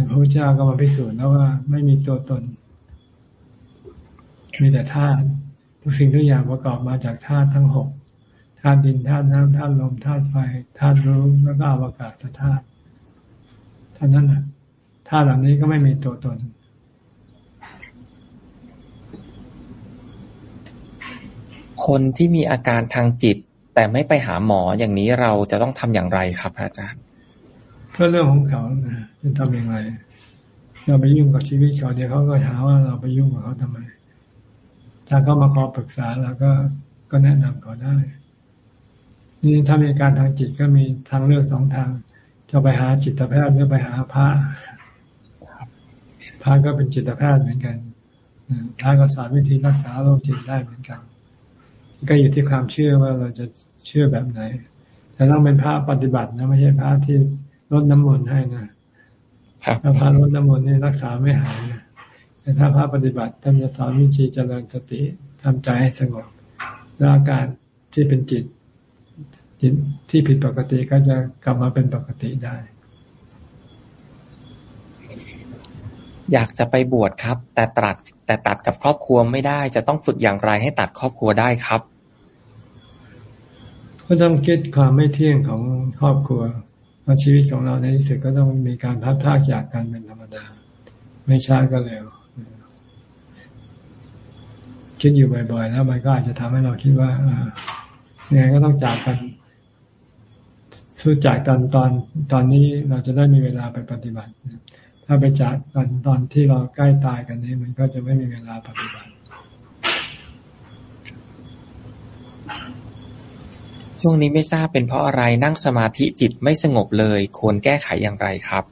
พระพุทธเจ้าก็มาพิสูจน์แล้วว่าไม่มีตัวตน มีแต่ธาตุทุกสิ่งทุกอย่างประกอบมาจากธาตุทั้งหกธาตุดินธาตุน้ำธาตุลมธาตุไฟธาตุรู้แล้วก็อวกาศธาตุท่านั้นนะธาตุเหล่านี้ก็ไม่มีตัวตน คนที่มีอาการทางจิต แต่ไม่ไปหาหมออย่างนี้เราจะต้องทำอย่างไรครับอาจารย์ ก็เรื่องของเขานะจะทำอย่างไรเราไปยุ่งกับชีวิตเขาเดี๋ยวเขาก็หาว่าเราไปยุ่งกับเขาทำไม ถ้าเขามาขอปรึกษาเราก็ก็แนะนำเขาได้ นี่ถ้ามีการทางจิตก็มีทางเลือกสองทาง จะไปหาจิตแพทย์หรือไปหาพระพระก็เป็นจิตแพทย์เหมือนกันพระก็สอนวิธีรักษาโรคจิตได้เหมือนกัน ก็อยู่ที่ความเชื่อว่าเราจะเชื่อแบบไหน แต่ต้องเป็นพระปฏิบัตินะไม่ใช่พระที่ ลดน้ำมนต์ให้นะถ้าพระลดน้ำมนต์นี่รักษาไม่หายนะแต่ถ้าพระปฏิบัติท่านจะสอนวิธีเจริญสติทำใจให้สงบแล้วอาการที่เป็นจิตจิตที่ผิดปกติก็จะกลับมาเป็นปกติได้ อยากจะไปบวชครับ แต่ตัดแต่ตัดกับครอบครัวไม่ได้จะต้องฝึกอย่างไรให้ตัดครอบครัวได้ครับก็ต้องคิดความไม่เที่ยงของครอบครัว ว่าชีวิตของเราในที่สุดก็ต้องมีการพัดพากจากกันเป็นธรรมดา ไม่ช้าก็เร็วคิดอยู่บ่อยๆ แล้วมันก็อาจจะทำให้เราคิดว่ายังไงก็ต้องจากกันสู้จากตอนตอนตอนนี้เราจะได้มีเวลาไปปฏิบัติ ถ้าไปจากกันตอนที่เราใกล้ตายกันนี้ มันก็จะไม่มีเวลาปฏิบัติ ช่วงนี้ไม่ทราบเป็นเพราะอะไรนั่งสมาธิจิตไม่สงบเลย ควรแก้ไขอย่างไรครับ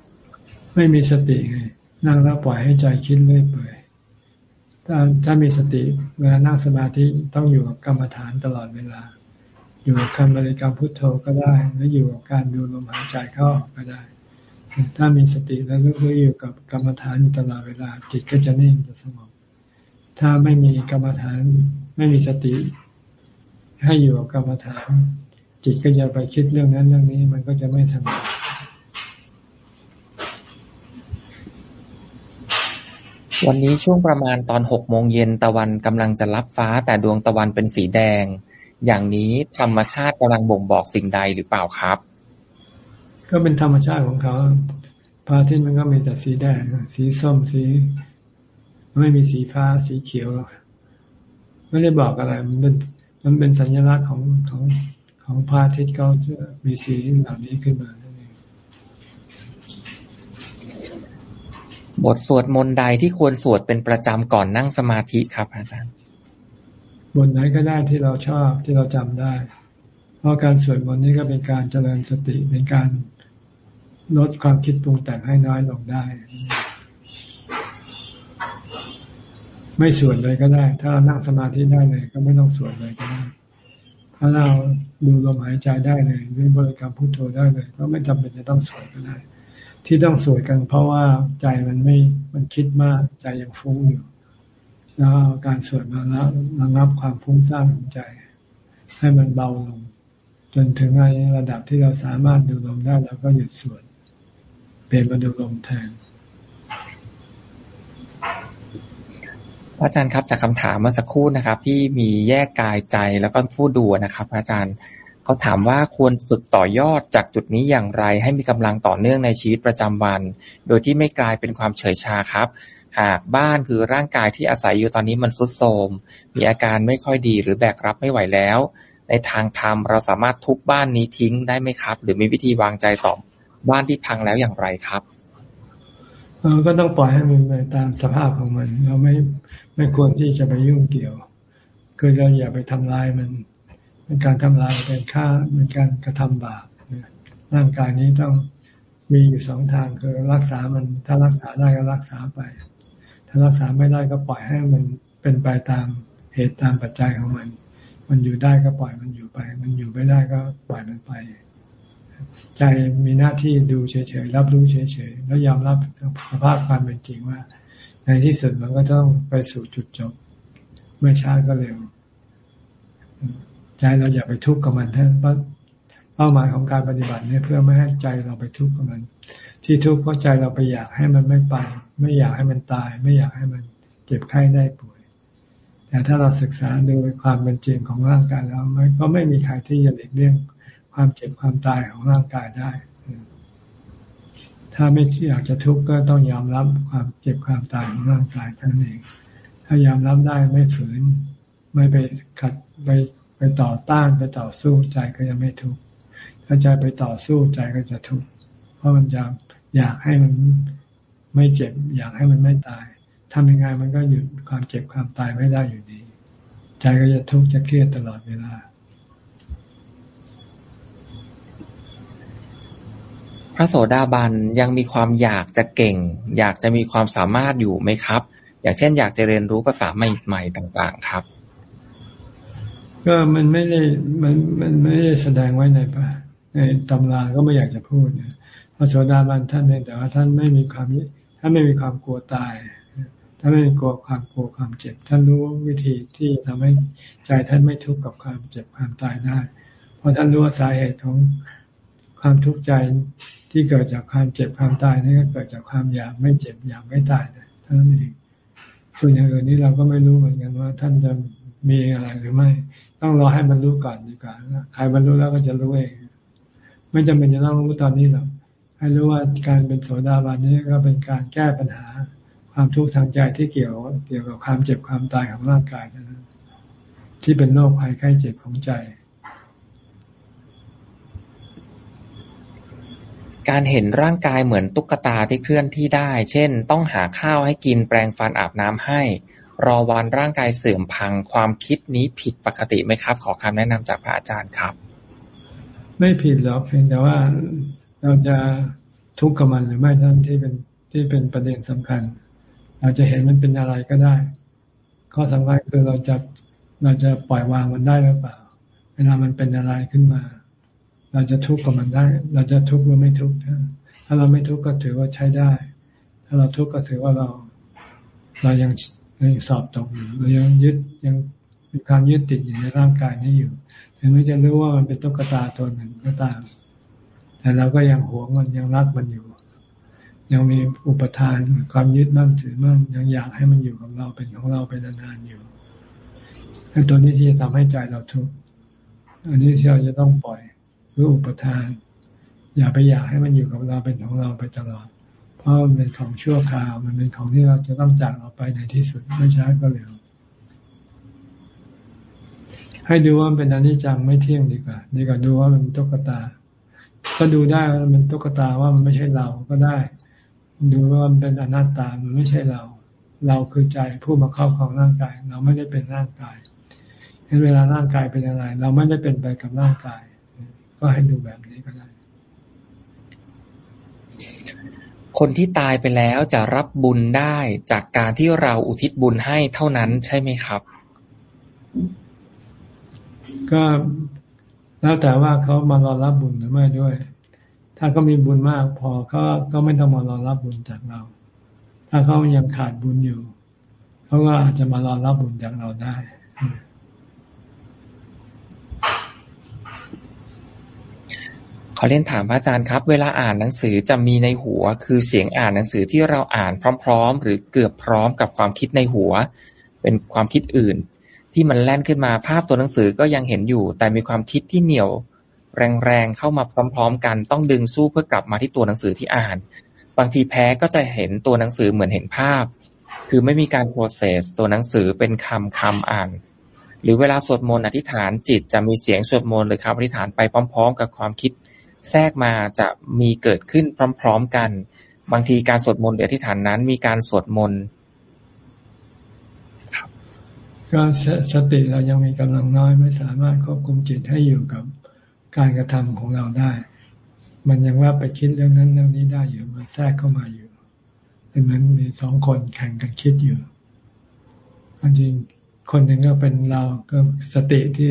ไม่มีสติไงนั่งแล้วปล่อยให้ใจคิดเรื่อยเปื่อยถ้าถ้ามีสติเวลานั่งสมาธิต้องอยู่กับกรรมฐานตลอดเวลา อยู่กับคำบริกรรมพุทโธก็ได้หรืออยู่กับการดูลมหายใจเข้าออกก็ได้ ถ้ามีสติแล้วก็อยู่กับกรรมฐานตลอดเวลา จิตก็จะนิ่งจะสงบถ้าไม่มีกรรมฐานไม่มีสติ ให้อยู่กับกรรมฐาน จิตก็จะไปคิดเรื่องนั้นเรื่องนี้ มันก็จะไม่สงบวันนี้ช่วงประมาณตอนหกโมงเย็นตะวันกำลังจะรับฟ้า แต่ดวงตะวันเป็นสีแดง อย่างนี้ธรรมชาติกำลังบ่งบอกสิ่งใดหรือเปล่าครับ ก็เป็นธรรมชาติของเขาพระอาทิตย์มันก็มีแต่สีแดง สีส้มสี ไม่มีสีฟ้าสีเขียว ไม่ได้บอกอะไรมันเป็น มันเป็นสัญลักษณ์ของของของพระอาทิตย์เขาจะมีสีเหล่านี้ขึ้นมาบทสวดมนต์ใดที่ควรสวดเป็นประจำก่อนนั่งสมาธิครับอาจารย์ บทไหนก็ได้ที่เราชอบที่เราจำได้ เพราะการสวดมนต์นี้ก็เป็นการเจริญสติเป็นการลดความคิดปรุงแต่งให้น้อยลงได้ ไม่สวดเลยก็ได้ ถ้านั่งสมาธิได้เลย ก็ไม่ต้องสวดเลยก็ได้ ถ้าเราดูลมหายใจได้เลยหรือบริกรรมพุทโธได้เลย ก็ไม่จำเป็นจะต้องสวดก็ได้ ที่ต้องสวดกัน เพราะว่าใจมันไม่มันคิดมากใจยังฟุ้งอยู่แล้วการสวดมาแล้วระงับความฟุ้งซ่านของใจ ให้มันเบาลง จนถึงในระดับที่เราสามารถดูลมได้แล้วก็หยุดสวดเปลี่ยนมาดูลมแทน อาจารย์ครับจากคำถามเมื่อสักครู่นะครับ ที่มีแยกกายใจแล้วก็ผู้ดูนะครับ อาจารย์เขาถามว่าควรฝึกต่อยอดจากจุดนี้อย่างไร ให้มีกำลังต่อเนื่องในชีวิตประจำวัน โดยที่ไม่กลายเป็นความเฉยชาครับ หากบ้านคือร่างกายที่อาศัยอยู่ตอนนี้มันทรุดโทรมมีอาการไม่ค่อยดีหรือแบกรับไม่ไหวแล้ว ในทางธรรมเราสามารถทุบบ้านนี้ทิ้งได้ไหมครับ หรือมีวิธีวางใจต่อบ้านที่พังแล้วอย่างไรครับก็ต้องปล่อยให้มันไปตามสภาพของมัน เราไม่ ไม่ควรที่จะไปยุ่งเกี่ยว คือเราอย่าไปทำลายมันเป็นการทำลายเป็นค่าเป็นการกระทำบาปร่างกายนี้ต้องมีอยู่สองทางคือรักษามันถ้ารักษาได้ก็รักษาไป ถ้ารักษาไม่ได้ก็ปล่อยให้มันเป็นไปตามเหตุตามปัจจัยของมัน มันอยู่ได้ก็ปล่อยมันอยู่ไป มันอยู่ไม่ได้ก็ปล่อยมันไป ใจมีหน้าที่ดูเฉยๆรับรู้เฉยๆแล้วยอมรับสภาพความเป็นจริงว่า ในที่สุดมันก็ต้องไปสู่จุดจบ ไม่ช้าก็เร็ว ใจเราอย่าไปทุกข์กับมันท่านเป้าหมายของการปฏิบัติเนี่ยเพื่อไม่ให้ใจเราไปทุกข์กับมัน ที่ทุกข์เพราะใจเราไปอยากให้มันไม่ไป ไม่อยากให้มันตาย ไม่อยากให้มันเจ็บไข้ได้ป่วย แต่ถ้าเราศึกษาดูความเป็นจริงของร่างกายแล้วมันก็ไม่มีใครที่จะหลีกเลี่ยงความเจ็บความตายของร่างกายได้ ถ้าไม่อยากจะทุกข์ก็ต้องยอมรับความเจ็บความตายของร่างกายท่านเอง ถ้ายอมรับได้ไม่ฝืน ไม่ไปขัดไปไปต่อต้านไปต่อสู้ใจก็จะไม่ทุกข์ถ้าใจไปต่อสู้ใจก็จะทุกข์เพราะมันจะอยากให้มันไม่เจ็บ อยากให้มันไม่ตายทำยังไงมันก็หยุดความเจ็บความตายไม่ได้อยู่ดี ใจก็จะทุกข์จะเครียดตลอดเวลา พระโสดาบันยังมีความอยากจะเก่ง อยากจะมีความสามารถอยู่ไหมครับ อย่างเช่น อยากจะเรียนรู้ภาษาใหม่ ๆ ต่างๆ ครับ ก็มันไม่ได้มันมันไม่ได้แสดงไว้ในในตำราก็ไม่อยากจะพูดเนี่ยพระโสดาบันท่านเองแต่ว่าท่านไม่มีความท่านไม่มีความกลัวตายท่านไม่มีกลัวความกลัวความเจ็บ ท่านรู้วิธีที่ทำให้ใจท่านไม่ทุกข์กับความเจ็บความตายได้เพราะท่านรู้ว่าสาเหตุของ ความทุกข์ใจที่เกิดจากความเจ็บความตายนี่ก็เกิดจากความอยากไม่เจ็บอยากไม่ตายเท่านั้นเองส่วนอย่างอื่นนี้เราก็ไม่รู้เหมือนกันว่า ท่านจะมีอะไรหรือไม่ ต้องรอให้บรรลุก่อนดีกว่าใครบรรลุแล้วก็จะรู้เองไม่จำเป็นจะต้องรู้ตอนนี้หรอกให้รู้ว่าการเป็นโสดาบันนี้ก็เป็นการแก้ปัญหาความทุกข์ทางใจที่เกี่ยวเกี่ยวกับความเจ็บความตายของร่างกายนั้นที่เป็นโรคภัยไข้เจ็บของใจ การเห็นร่างกายเหมือนตุ๊กตาที่เคลื่อนที่ได้ เช่น ต้องหาข้าวให้กิน แปรงฟัน อาบน้ำให้ รอวันร่างกายเสื่อมพัง ความคิดนี้ผิดปกติไหมครับ ขอคำแนะนำจากพระอาจารย์ครับ ไม่ผิดหรอกเพียงแต่ว่าเราจะทุกข์กับมันหรือไม่ท่านที่เป็นที่เป็นประเด็นสำคัญ เราจะเห็นมันเป็นอะไรก็ได้ ข้อสำคัญคือเราจะเราจะปล่อยวางมันได้หรือเปล่า เวลามันเป็นอะไรขึ้นมา เราจะทุกข์กับมันได้ เราจะทุกข์หรือไม่ทุกข์ถ้าเราไม่ทุกข์ก็ถือว่าใช้ได้ ถ้าเราทุกข์ก็ถือว่าเรา เรายังยังสอบตกอยู่เรายังยึดยังมีความยึดติดอยู่ในร่างกายนี้อยู่แต่ถึงไม่จะรู้ว่ามันเป็นตุ๊กตาตัวหนึ่งก็ตาม แต่เราก็ยังหวงมันยังรักมันอยู่ ยังมีอุปทานความยึดมั่นถือมั่นยังอยากให้มันอยู่กับเราเป็นของเราเป็นนานๆอยู่ไอ้ตัวนี้ที่จะทำให้ใจเราทุกข์ อันนี้ที่เราจะต้องปล่อย หรืออุปทาน อย่าไปอยากให้มันอยู่กับเราเป็นของเราไปตลอด เพราะมันเป็นของชั่วคราว มันเป็นของที่เราจะต้องจากออกไปในที่สุดไม่ช้าก็เร็วให้ดูว่าเป็นอนิจจังไม่เที่ยงดีกว่า ดีกว่าดูว่ามันตุ๊กตา ก็ดูได้ว่ามันตุ๊กตาว่ามันไม่ใช่เราก็ได้ ดูว่ามันเป็นอนัตตา มันไม่ใช่เรา เราคือใจผู้มาเข้าของร่างกาย เราไม่ได้เป็นร่างกายเห็นเวลาร่างกายเป็นอะไร เราไม่ได้เป็นไปกับร่างกาย ก็ให้ดูแบบนี้ก็ได้ คนที่ตายไปแล้วจะรับบุญได้จากการที่เราอุทิศบุญให้เท่านั้นใช่ไหมครับ ก็แล้วแต่ว่าเขามารอรับบุญหรือไม่ด้วย ถ้าเขามีบุญมากพอก็ก็ไม่ต้องมารอรับบุญจากเรา ถ้าเขายังขาดบุญอยู่เขาก็อาจจะมารอรับบุญจากเราได้ ขาเล่นถามพระอาจารย์ครับ เวลาอ่านหนังสือจะมีในหัว คือเสียงอ่านหนังสือที่เราอ่านพร้อม ๆ หรือเกือบพร้อมกับความคิดในหัว เป็นความคิดอื่น ที่มันแล่นขึ้นมาภาพตัวหนังสือก็ยังเห็นอยู่ แต่มีความคิดที่เหนียว แรงๆเข้ามาพร้อม ๆ กันต้องดึงสู้เพื่อกลับมาที่ตัวหนังสือที่อ่าน บางทีแพ้ก็จะเห็นตัวหนังสือเหมือนเห็นภาพ คือไม่มีการโปรเซสตัวหนังสือเป็นคำคำอ่านหรือเวลาสวดมนต์อธิษฐานจิตจะมีเสียงสวดมนต์หรือคำอธิษฐานไปพร้อม ๆ กับความคิด แทรกมาจะมีเกิดขึ้นพร้อม ๆกัน บางทีการสวดมนต์หรืออธิษฐานนั้น มีการสวดมนต์ก็สติเรายังมีกำลังน้อยไม่สามารถควบคุมจิตให้อยู่กับการกระทำของเราได้ มันยังว่าไปคิดเรื่องนั้นเรื่องนี้ได้อยู่มาแทรกเข้ามาอยู่เป็นเหมือนมีสองคนแข่งกันคิดอยู่จริงคนหนึ่งก็เป็นเราก็สติที่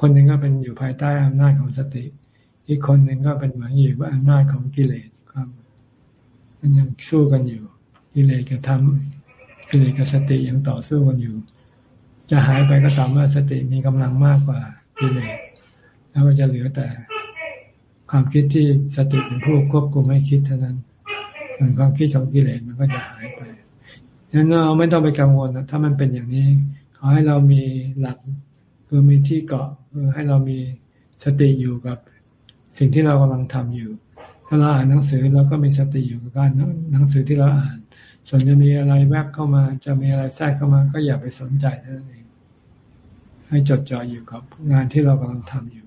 คนหนึ่งก็เป็นอยู่ภายใต้อำนาจของสติ อีกคนหนึ่งก็เป็นเหมือนอยู่ว่าอำนาจของกิเลสครับมันยังสู้กันอยู่ กิเลสกับธรรมกิเลสกับสติยังต่อสู้กันอยู่ จะหายไปก็ต่อเมื่อสติมีกำลังมากกว่ากิเลสแล้วก็จะเหลือแต่ความคิดที่สติเป็นผู้ควบคุมให้คิดเท่านั้นส่วนความคิดของกิเลสมันก็จะหายไปดังนั้นเราไม่ต้องไปกังวลนะถ้ามันเป็นอย่างนี้ ขอให้เรามีหลักคือมีที่เกาะคือให้เรามีสติอยู่กับ สิ่งที่เรากำลังทำอยู่ ถ้าเราอ่านหนังสือเราก็มีสติอยู่กับการหนังสือที่เราอ่าน ส่วนจะมีอะไรแวบเข้ามา จะมีอะไรแทรกเข้ามา ก็อย่าไปสนใจนั่นเอง ให้จดจ่ออยู่กับงานที่เรากำลังทำอยู่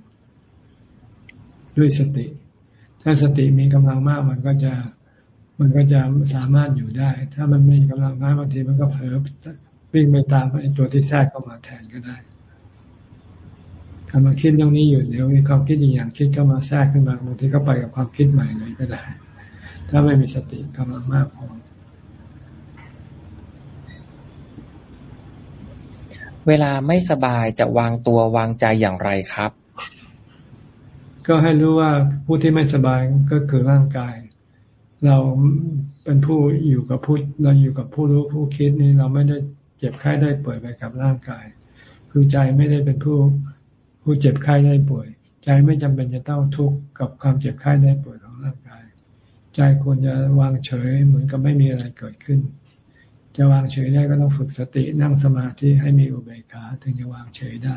ด้วยสติ ถ้าสติมีกำลังมากมันก็จะมันก็จะสามารถอยู่ได้ ถ้ามันไม่มีกำลังน้อยบางทีมันก็เผลอวิ่งไปตามไอ้ตัวที่แทรกเข้ามาแทนก็ได้ กำลังคิดเรื่องนี้อยู่เดี๋ยวมีความคิดอย่างคิดเข้ามาแทรกขึ้นมาบางทีก็ไปกับความคิดใหม่เลยก็ได้ ถ้าไม่มีสติกำลังมากพอเวลาไม่สบายจะวางตัววางใจอย่างไรครับ ก็ให้รู้ว่าผู้ที่ไม่สบายก็คือร่างกาย เราเป็นผู้อยู่กับผู้เราอยู่กับผู้รู้ผู้คิดนี่เราไม่ได้เจ็บไข้ได้ป่วยไปกับร่างกาย คือใจไม่ได้เป็นผู้ ผู้เจ็บไข้ได้ป่วย ใจไม่จำเป็นจะต้องทุกข์กับความเจ็บไข้ได้ป่วยของร่างกาย ใจควรจะวางเฉยเหมือนกับไม่มีอะไรเกิดขึ้น จะวางเฉยได้ก็ต้องฝึกสตินั่งสมาธิให้มีอุเบกขาถึงจะวางเฉยได้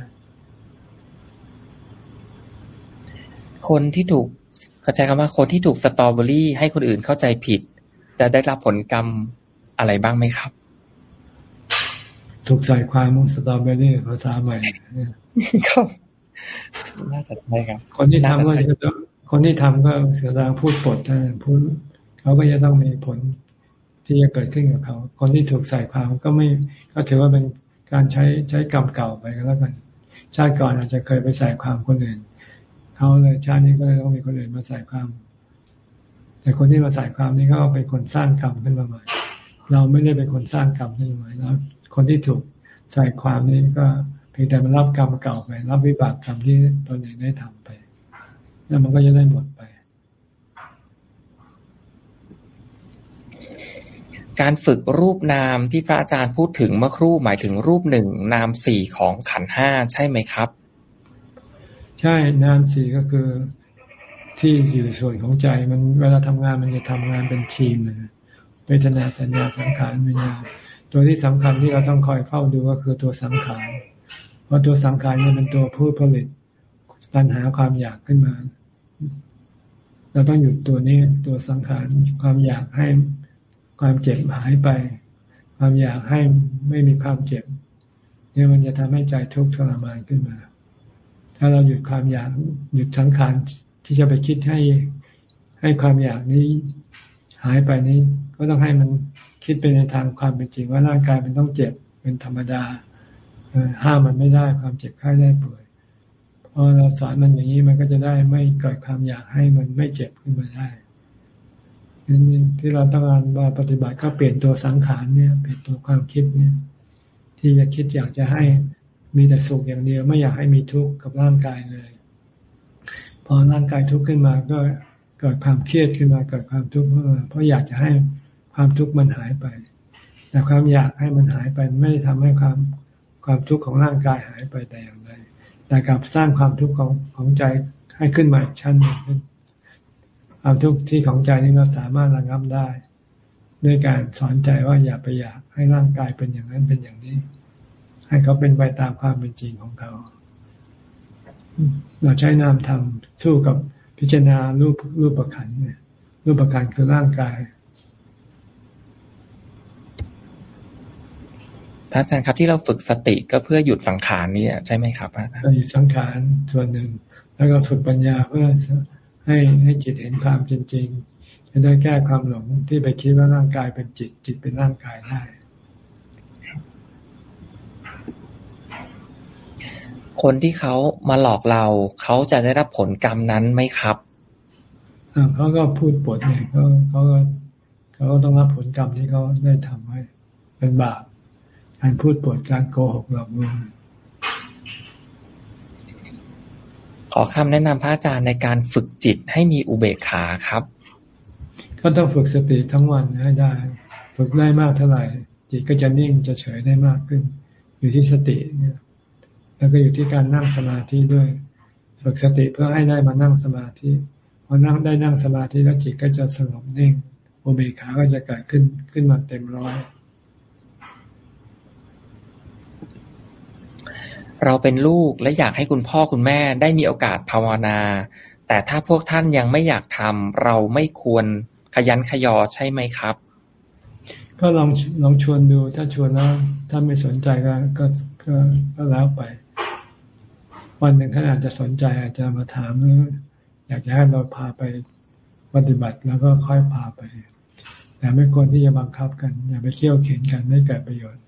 คนที่ถูกเข้าใจคำว่าคนที่ถูกสตรอเบอรี่ ให้คนอื่นเข้าใจผิด จะได้รับผลกรรมอะไรบ้างไหมครับถูกใส่ความมุสตรอเบอรี่ภาษาใหม่ครับ น่าจะใช่ครับ คนที่ทำก็จะคนที่ทำก็เสียดางพูดปดท่านพูดเขาก็จะต้องมีผลที่จะเกิดขึ้นกับเขา คนที่ถูกใส่ความก็ไม่ก็ถือว่าเป็นการใช้ใช้กรรมเก่าไปก็แล้วกัน ชาติก่อนอาจจะเคยไปใส่ความคนอื่นเขาเลยชาตินี้ก็เลยต้องมีคนอื่นมาใส่ความ แต่คนที่มาใส่ความนี้ก็เป็นคนสร้างกรรมขึ้นมาใหม่ เราไม่ได้เป็นคนสร้างกรรมขึ้นมาใหม่แล้วคนที่ถูกใส่ความนี้ก็เพียงแต่มารับกรรมเก่าไปรับวิบากกรรมที่ตนเองได้ทำไป แล้วมันก็จะได้หมดไป การฝึกรูปนามที่พระอาจารย์พูดถึงเมื่อครู่หมายถึงรูปหนึ่งนามสี่ของขันห้าใช่ไหมครับ ใช่นามสี่ก็คือที่อยู่ส่วนของใจมันเวลาทำงานมันจะทำงานเป็นทีมเลยเวทนาสัญญาสังขารวิญญาณตัวที่สำคัญที่เราต้องคอยเฝ้าดูก็คือตัวสังขาร เพราะตัวสังขารเนี่ยเป็นตัวผู้ผลิตปัญหาความอยากขึ้นมา เราต้องหยุดตัวนี้ตัวสังขารความอยากให้ความเจ็บหายไป ความอยากให้ไม่มีความเจ็บ เนี่ยมันจะทำให้ใจทุกข์ทรมานขึ้นมา ถ้าเราหยุดความอยากหยุดสังขารที่จะไปคิดให้ให้ความอยากนี้หายไปนี้ ก็ต้องให้มันคิดไปในทางความเป็นจริงว่าร่างกายมันต้องเจ็บเป็นธรรมดา ห้ามมันไม่ได้ความเจ็บไข้ได้ป่วยพอเราสอนมันอย่างนี้มันก็จะได้ไม่เกิดความอยากให้มันไม่เจ็บขึ้นมาได้ที่เราต้องการมาปฏิบัติก็เปลี่ยนตัวสังขารเนี่ยเปลี่ยนตัวความคิดเนี่ย ที่จะคิดอยากจะให้มีแต่สุขอย่างเดียว ไม่อยากให้มีทุกข์กับร่างกายเลย พอร่างกายทุกข์ขึ้นมาก็เกิดความเครียดขึ้นมาเกิดความทุกข์ขึ้นมาเพราะอยากจะให้ความทุกข์มันหายไป แต่ความอยากให้มันหายไปไม่ได้ทำให้ความ ความทุกข์ของร่างกายหายไปแต่อย่างใดแต่กลับสร้างความทุกข์ของของใจให้ขึ้นมาอีกชั้นหนึ่งความทุกข์ที่ของใจนี้เราสามารถระงับได้ ด้วยการสอนใจว่าอย่าไปอยากให้ร่างกายเป็นอย่างนั้นเป็นอย่างนี้ ให้เขาเป็นไปตามความเป็นจริงของเขา เราใช้นามธรรมสู้กับพิจารณารูปรูปประคันเนี่ยรูปประคันคือร่างกาย พระอาจารย์ครับที่เราฝึกสติก็เพื่อหยุดสังขารนี่ใช่ไหมครับพระอาจารย์หยุดสังขารส่วนหนึ่ง แล้วก็ฝึกปัญญาเพื่อให้ให้จิตเห็นความจริง ๆ จะได้แก้ความหลงที่ไปคิดว่าร่างกายเป็นจิตจิตเป็นร่างกายได้คนที่เขามาหลอกเราเขาจะได้รับผลกรรมนั้นไหมครับเขาก็พูดปดไงเขาเขาก็เขาก็ต้องรับผลกรรมที่เขาได้ทำไว้ เป็นบาป การพูดปดการโกหกหลอกลวงขอคำแนะนำพระอาจารย์ในการฝึกจิตให้มีอุเบกขาครับ ก็ต้องฝึกสติทั้งวันให้ได้ ฝึกได้มากเท่าไหร่ จิตก็จะนิ่งจะเฉยได้มากขึ้น อยู่ที่สติเนี่ยแล้วก็อยู่ที่การนั่งสมาธิด้วย ฝึกสติเพื่อให้ได้มานั่งสมาธิพอนั่งได้นั่งสมาธิแล้วจิตก็จะสงบนิ่งอุเบกขาก็จะเกิดขึ้นขึ้นมาเต็มร้อย เราเป็นลูกและอยากให้คุณพ่อคุณแม่ได้มีโอกาสภาวนา แต่ถ้าพวกท่านยังไม่อยากทำเราไม่ควรขยันขยอใช่ไหมครับ ก็ลองลองชวนดู ถ้าชวนแล้วถ้าไม่สนใจก็ก็ก็ก็แล้วไป วันหนึ่งท่านอาจจะสนใจอาจจะมาถามหรืออยากจะให้เราพาไปปฏิบัติแล้วก็ค่อยพาไป แต่ไม่ควรที่จะบังคับกัน อย่าไปเคี่ยวเข็นกันไม่เกิดประโยชน์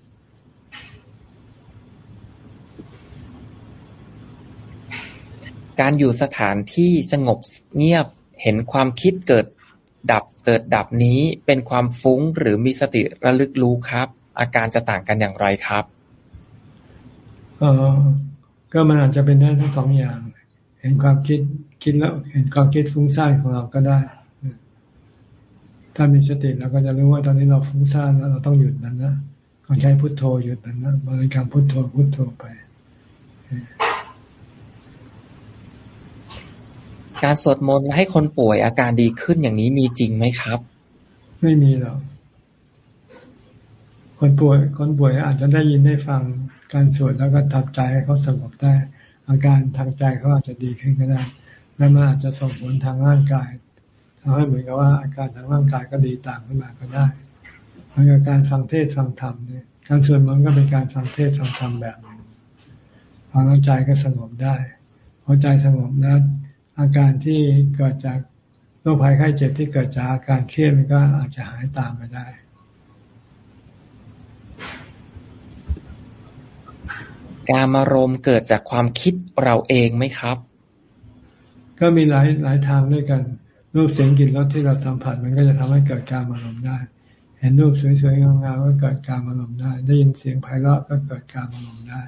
การอยู่สถานที่สงบเงียบเห็นความคิดเกิดดับเกิดดับนี้เป็นความฟุ้งหรือมีสติระลึกรู้ครับ อาการจะต่างกันอย่างไรครับเออก็มันอาจจะเป็นได้ทั้งสองอย่าง เห็นความคิดคิดแล้วเห็นความคิดฟุ้งซ่านของเราก็ได้ ถ้ามีสติเราก็จะรู้ว่าตอนนี้เราฟุ้งซ่านแล้วเราต้องหยุดมันนะต้องใช้พุทโธหยุดมันนะบริกรรมพุทโธพุทโธไป การสวดมนต์ให้คนป่วยอาการดีขึ้นอย่างนี้มีจริงไหมครับ ไม่มีหรอกคนป่วยคนป่วยอาจจะได้ยินได้ฟังการสวดแล้วก็ทับใจให้เขาสงบได้ อาการทางใจเขาอาจจะดีขึ้นก็ได้และมันอาจจะส่งผลทางร่างกายทำให้เหมือนกับว่าอาการทางร่างกายก็ดีต่ามขึ้นมาก็ได้มือนกับการฟังเทศฟังธรรมเนี่ยการสวดมนต์ก็เป็นการฟังเทศฟังธรรมแบบฟังแล้วใจก็สงบได้พอใจสงบแล้ว อาการที่เกิดจากโรคภัยไข้เจ็บที่เกิดจากอาการเครียดมันก็อาจจะหายตามไปได้การมารมเกิดจากความคิดเราเองไหมครับ ก็มีหลายหลายทางด้วยกัน รูปเสียงกลิ่นรสที่เราสัมผัส มันก็จะทำให้เกิดการมารมได้ เห็นรูปสวยๆงามๆก็เกิดการมารมได้ ได้ยินเสียงไพเราะก็เกิดการมารมได้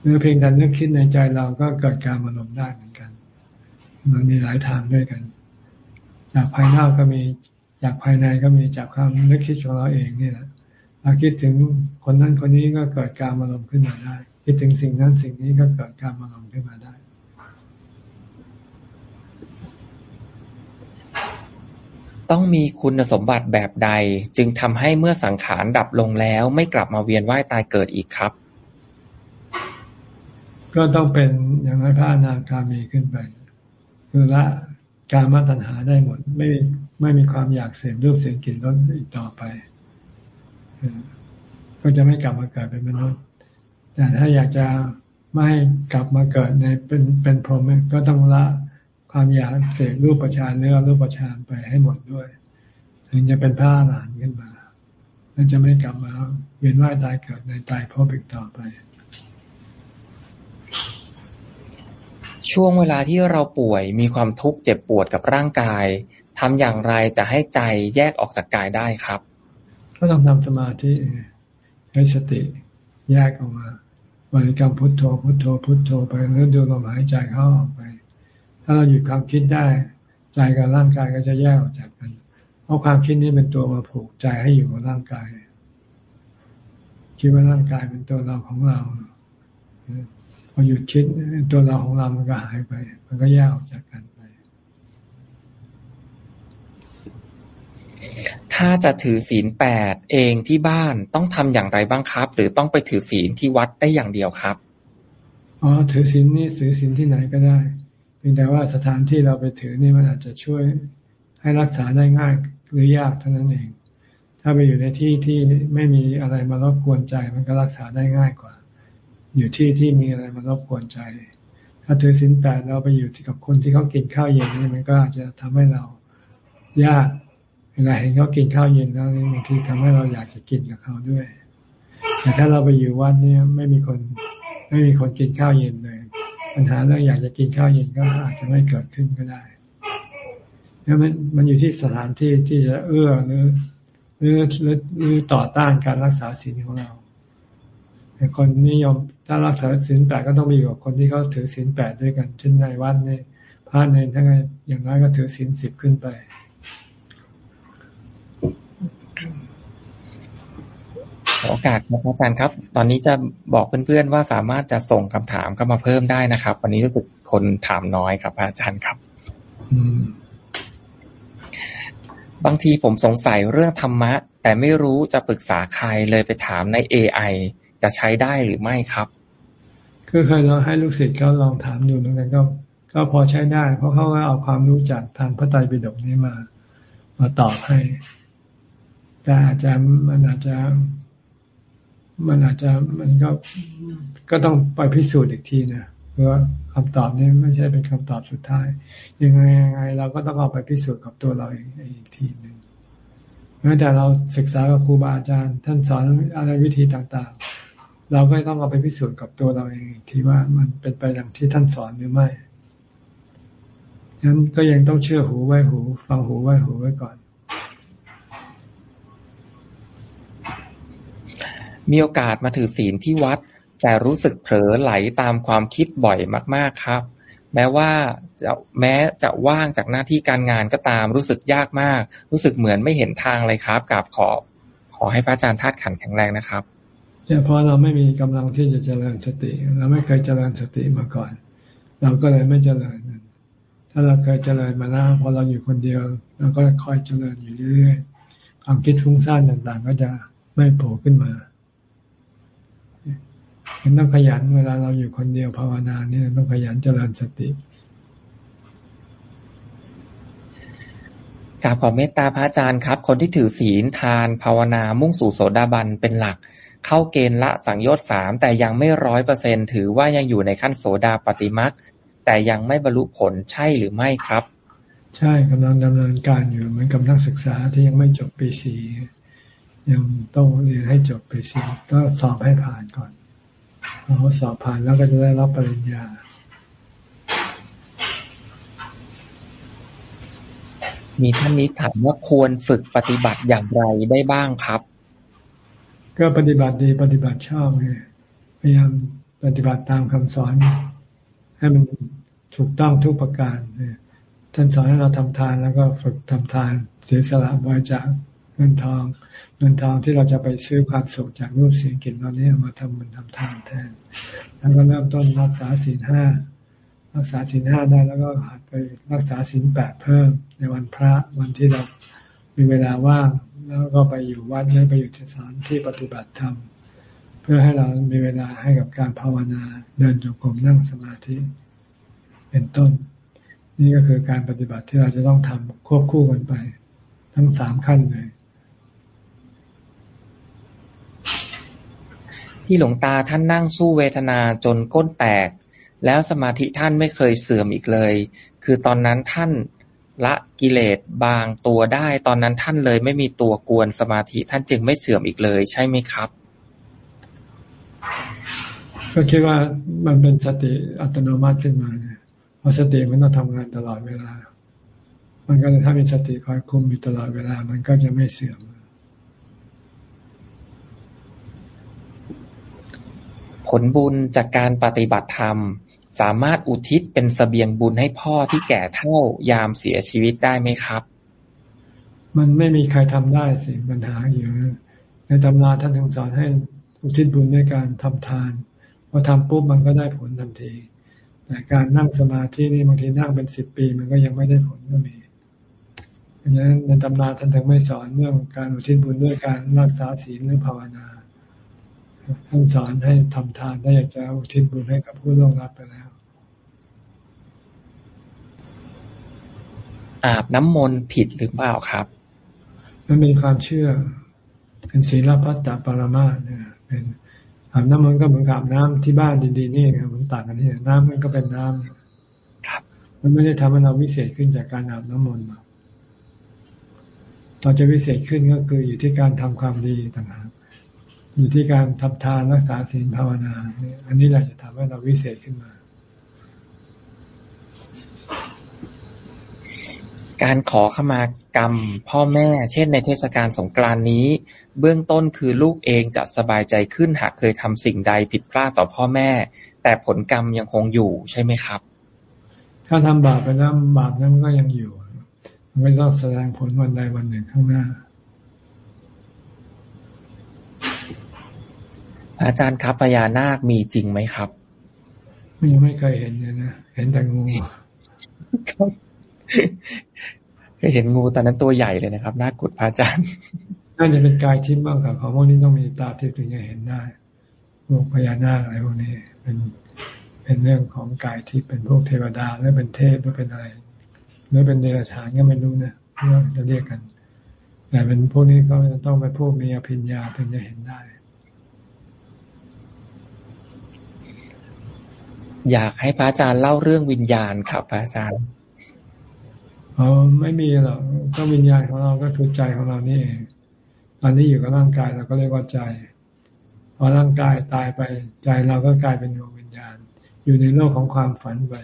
หรือเพียงดันนึกคิดในใจเราก็เกิดการมโนมณ์ได้เหมือนกัน มันมีหลายทางด้วยกัน จากภายนอกก็มีจากภายในก็มีจากความนึกคิดของเราเองเนี่แหละเราคิดถึงคนนั้นคนนี้ก็เกิดการอารมณ์ขึ้นมาได้ คิดถึงสิ่งนั้นสิ่งนี้ก็เกิดการอารมณ์ขึ้นมาได้ต้องมีคุณสมบัติแบบใด จึงทำให้เมื่อสังขารดับลงแล้ว ไม่กลับมาเวียนว่ายตายเกิดอีกครับ ก็ต้องเป็นอย่างไรพระอนาคามีขึ้นไปคือละการมาตัญหาได้หมด ไม่ไม่มีความอยากเสพรูปเสียงกลิ่นรสอีกต่อไปก็จะไม่กลับมาเกิดเป็นมนุษย์ แต่ถ้าอยากจะไม่กลับมาเกิดในเป็นเป็นพรหมก็ต้องละความอยากเสพรูปประชานเนื้อรูปประชานไปให้หมดด้วย ถึงจะเป็นพระอรหันต์ขึ้นมา แล้วจะไม่กลับมาเวียนว่ายตายเกิดในตายพบอีกต่อไป ช่วงเวลาที่เราป่วย มีความทุกข์เจ็บปวดกับร่างกายทำอย่างไรจะให้ใจแยกออกจากกายได้ครับ ก็ต้องทำสมาธิให้สติแยกออกมาบริกรรมพุทโธพุทโธพุทโธไปแล้วดูลมหายใจเข้าออกไป ถ้าเราหยุดความคิดได้ ใจกับร่างกายก็จะแยกออกจากกัน เพราะความคิดนี้เป็นตัวมาผูกใจให้อยู่กับร่างกาย คิดว่าร่างกายเป็นตัวเราของเรา อหยุดคิดตัวเราของเรามันก็หายไป มันก็แยกออกจากกันไป ถ้าจะถือศีลแปดเองที่บ้านต้องทำอย่างไรบ้างครับ หรือต้องไปถือศีลที่วัดได้อย่างเดียวครับอ๋อถือศีลนี่ถือศีลที่ไหนก็ได้เพียงแต่ว่าสถานที่เราไปถือนี่มันอาจจะช่วยให้รักษาได้ง่ายหรือยากเท่านั้นเอง ถ้าไปอยู่ในที่ที่ไม่มีอะไรมารบกวนใจมันก็รักษาได้ง่ายกว่า อยู่ที่ที่มีอะไรมารบกวนใจ ถ้าถือศีลแปดเราไปอยู่ที่กับคนที่เขากินข้าวเย็นนี่มันก็อาจจะทำให้เรายากเวลาเห็นเขากินข้าวเย็นแล้วนี่บางทีทำให้เราอยากจะกินกับเขาด้วย แต่ถ้าเราไปอยู่วัดเนี่ยไม่มีคนไม่มีคนกินข้าวเย็นเลย ปัญหาเรื่องอยากจะกินข้าวเย็นก็อาจจะไม่เกิดขึ้นก็ได้แล้วมันมันอยู่ที่สถานที่ที่จะเอื้อหรือหรือหรือต่อต้านการรักษาศีลของเราคนนิยม ถ้ารักษาศีลแปดก็ต้องมีกับคนที่เขาถือศีลแปดด้วยกันเช่นในวัดเนี่ยพระเนรทั้งอย่างน้อยก็ถือศีลสิบขึ้นไป ขอโอกาสครับอาจารย์ครับ ตอนนี้จะบอกเพื่อนๆว่าสามารถจะส่งคำถามเข้ามาเพิ่มได้นะครับ วันนี้รู้สึกคนถามน้อยครับ อาจารย์ครับ อืมบางทีผมสงสัยเรื่องธรรมะ แต่ไม่รู้จะปรึกษาใครเลยไปถามใน AI จะใช้ได้หรือไม่ครับ คือเคยเราให้ลูกศิษย์เขาลองถามดูเหมือนกันก็ก็พอใช้ได้ เพราะเขาก็เอาความรู้จากทางพระไตรปิฎกนี้มา มาตอบให้ แต่อาจจะมันอาจจะ มันอาจจะมันก็ก็ต้องไปพิสูจน์อีกทีนะเพราะว่าคำตอบนี้ไม่ใช่เป็นคำตอบสุดท้าย ยังไงยังไง เราก็ต้องเอาไปพิสูจน์กับตัวเราเองอีกทีหนึ่งแม้แต่เราศึกษากับครูบาอาจารย์ ท่านสอนอะไรวิธีต่างๆ เราก็ต้องเอาไปพิสูจน์กับตัวเราเองอีกทีว่ามันเป็นไปอย่างที่ท่านสอนหรือไม่งั้นก็ยังต้องเชื่อหูไว้หู ฟังหูไว้หูไว้ก่อน มีโอกาสมาถือศีลที่วัด แต่รู้สึกเผลอไหลตามความคิดบ่อยมาก ๆครับ แม้ว่าจะแม้จะว่างจากหน้าที่การงานก็ตามรู้สึกยากมาก รู้สึกเหมือนไม่เห็นทางเลยครับกับขอ ขอให้พระอาจารย์ธาตุขันแข็งแรงนะครับ เนี่ยเพราะเราไม่มีกำลังที่จะเจริญสติ เราไม่เคยเจริญสติมาก่อน เราก็เลยไม่เจริญถ้าเราเคยเจริญมาแล้วพอเราอยู่คนเดียวเราก็คอยเจริญอยู่เรื่อยๆความคิดฟุ้งซ่านต่างๆ ก็จะไม่โผล่ขึ้นมาเห็นต้องขยันเวลาเราอยู่คนเดียวภาวนาเนี่ยต้องขยันเจริญสติกราบขอเมตตาพระอาจารย์ครับ คนที่ถือศีลทานภาวนามุ่งสู่โสดาบันเป็นหลัก เข้าเกณฑ์ละสังโยชน์สามแต่ยังไม่ร้อยเปอร์เซ็นถือว่ายังอยู่ในขั้นโสดาปฏิมักแต่ยังไม่บรรลุผลใช่หรือไม่ครับ ใช่กำลังดำเนินการอยู่เหมือนกับนักศึกษาที่ยังไม่จบปีสี่ยังต้องเรียนให้จบปีสี่ต้องสอบให้ผ่านก่อนพอสอบผ่านแล้วก็จะได้รับปริญญามีท่านนี้ถามว่าควรฝึกปฏิบัติอย่างไรได้บ้างครับ ก็ปฏิบัติดีปฏิบัติชอบไงพยายามปฏิบัติตามคำสอน ให้มันถูกต้องทุกประการท่านสอนให้เราทำทานแล้วก็ฝึกทำทานเสียสละบริจาคเงินทอง เงินทองที่เราจะไปซื้อความสุขจากรูปเสียงกลิ่นเราเนี่ยมาทำบุญทำทานแทน แล้วก็เริ่มต้นรักษาศีลห้ารักษาศีลห้าได้แล้วก็หัดไปรักษาศีลแปดเพิ่มในวันพระวันที่เรามีเวลาว่าง แล้วก็ไปอยู่วัดหรือไปอยู่สถานที่ปฏิบัติธรรม เพื่อให้เรามีเวลาให้กับการภาวนาเดินจงกรมนั่งสมาธิ เป็นต้น นี่ก็คือการปฏิบัติที่เราจะต้องทำควบคู่กันไป ทั้งสามขั้นเลย ที่หลวงตาท่านนั่งสู้เวทนาจนก้นแตก แล้วสมาธิท่านไม่เคยเสื่อมอีกเลย คือตอนนั้นท่าน ละกิเลสบางตัวได้ ตอนนั้นท่านเลยไม่มีตัวกวนสมาธิท่านจึงไม่เสื่อมอีกเลย ใช่ไหมครับ ก็คิดว่ามันเป็นสติอัตโนมัติขึ้นมาเพราะสติมันต้องทำงานตลอดเวลา มันก็เลยถ้ามีสติคอยคุมอยู่ตลอดเวลา มันก็จะไม่เสื่อมผลบุญจากการปฏิบัติธรรม สามารถอุทิศเป็นสเสบียงบุญให้พ่อที่แก่เท่ายามเสียชีวิตได้ไหมครับ มันไม่มีใครทำได้สิปัญหาอยู่ในตำราท่านถึงสอนให้อุทิศบุญด้วยการทำทานพอทำปุ๊บมันก็ได้ผลทันทีแต่การนั่งสมาธินี่บางทีนั่งเป็นสิบปี มันก็ยังไม่ได้ผลก็มีเพราะฉะนั้นในตำราท่านถึงไม่สอนเรื่องการอุทิศบุญด้วยการรักษาศีลหรือภาวนาท่านสอนให้ทำทานถ้าอยากจะอุทิศบุญให้กับผู้ล่วงลับไปแล้ว อาบน้ำมนต์ผิดหรือเปล่าครับ มันเป็นความเชื่อ เป็นศีลพัตตปรมาเนี่ยเป็นอาบน้ำมนต์ก็เหมือนกับน้ำที่บ้านดีๆนี่มันต่างกันที่น้ำมันก็เป็นน้ำครับ มันไม่ได้ทำให้เราวิเศษขึ้นจากการอาบน้ำมนต์เราจะวิเศษขึ้นก็คืออยู่ที่การทำความดีต่างหากอยู่ที่การทำทานรักษาศีลภาวนา อันนี้แหละจะทำให้เราวิเศษขึ้นมา การขอขมากรรมพ่อแม่ เช่น ในเทศกาลสงกรานนี้ เบื้องต้นคือลูกเองจะสบายใจขึ้นหากเคยทำสิ่งใดผิดพลาดต่อพ่อแม่ แต่ผลกรรมยังคงอยู่ใช่ไหมครับ ถ้าทำบาปไปแล้วบาปนั้นก็ยังอยู่ มันไม่ต้องแสดงผลวันใดวันหนึ่งข้างหน้า อาจารย์ครับพญานาคมีจริงไหมครับมีไม่เคยเห็นเลยนะ เห็นแต่งู เคยเห็นงูตอนนั้นตัวใหญ่เลยนะครับน่ากุดพระอาจารย์น่าจะเป็นกายทิพย์บ้างครับของพวกนี้ต้องมีตาทิพย์ถึงจะเห็นได้พวกพญานาคอะไรพวกนี้ เป็นเป็นเรื่องของกายทิพย์เป็นพวกเทวดาหรือเป็นเทพหรือเป็นอะไรหรือเป็นเดรัจฉานก็ไม่รู้นะเรื่องจะเรียกกัน แต่เป็นพวกนี้เขาจะต้องเป็นพวกมีอภิญญาถึงจะเห็นได้ อยากให้พระอาจารย์เล่าเรื่องวิญญาณครับพระอาจารย์ อ๋อไม่มีหรอกก็วิญญาณของเราก็คือใจของเรานี่เองตอนนี้อยู่กับร่างกายเราก็เรียกว่าใจ พอร่างกายตายไปใจเราก็กลายเป็นดวงวิญญาณ อยู่ในโลกของความฝันไป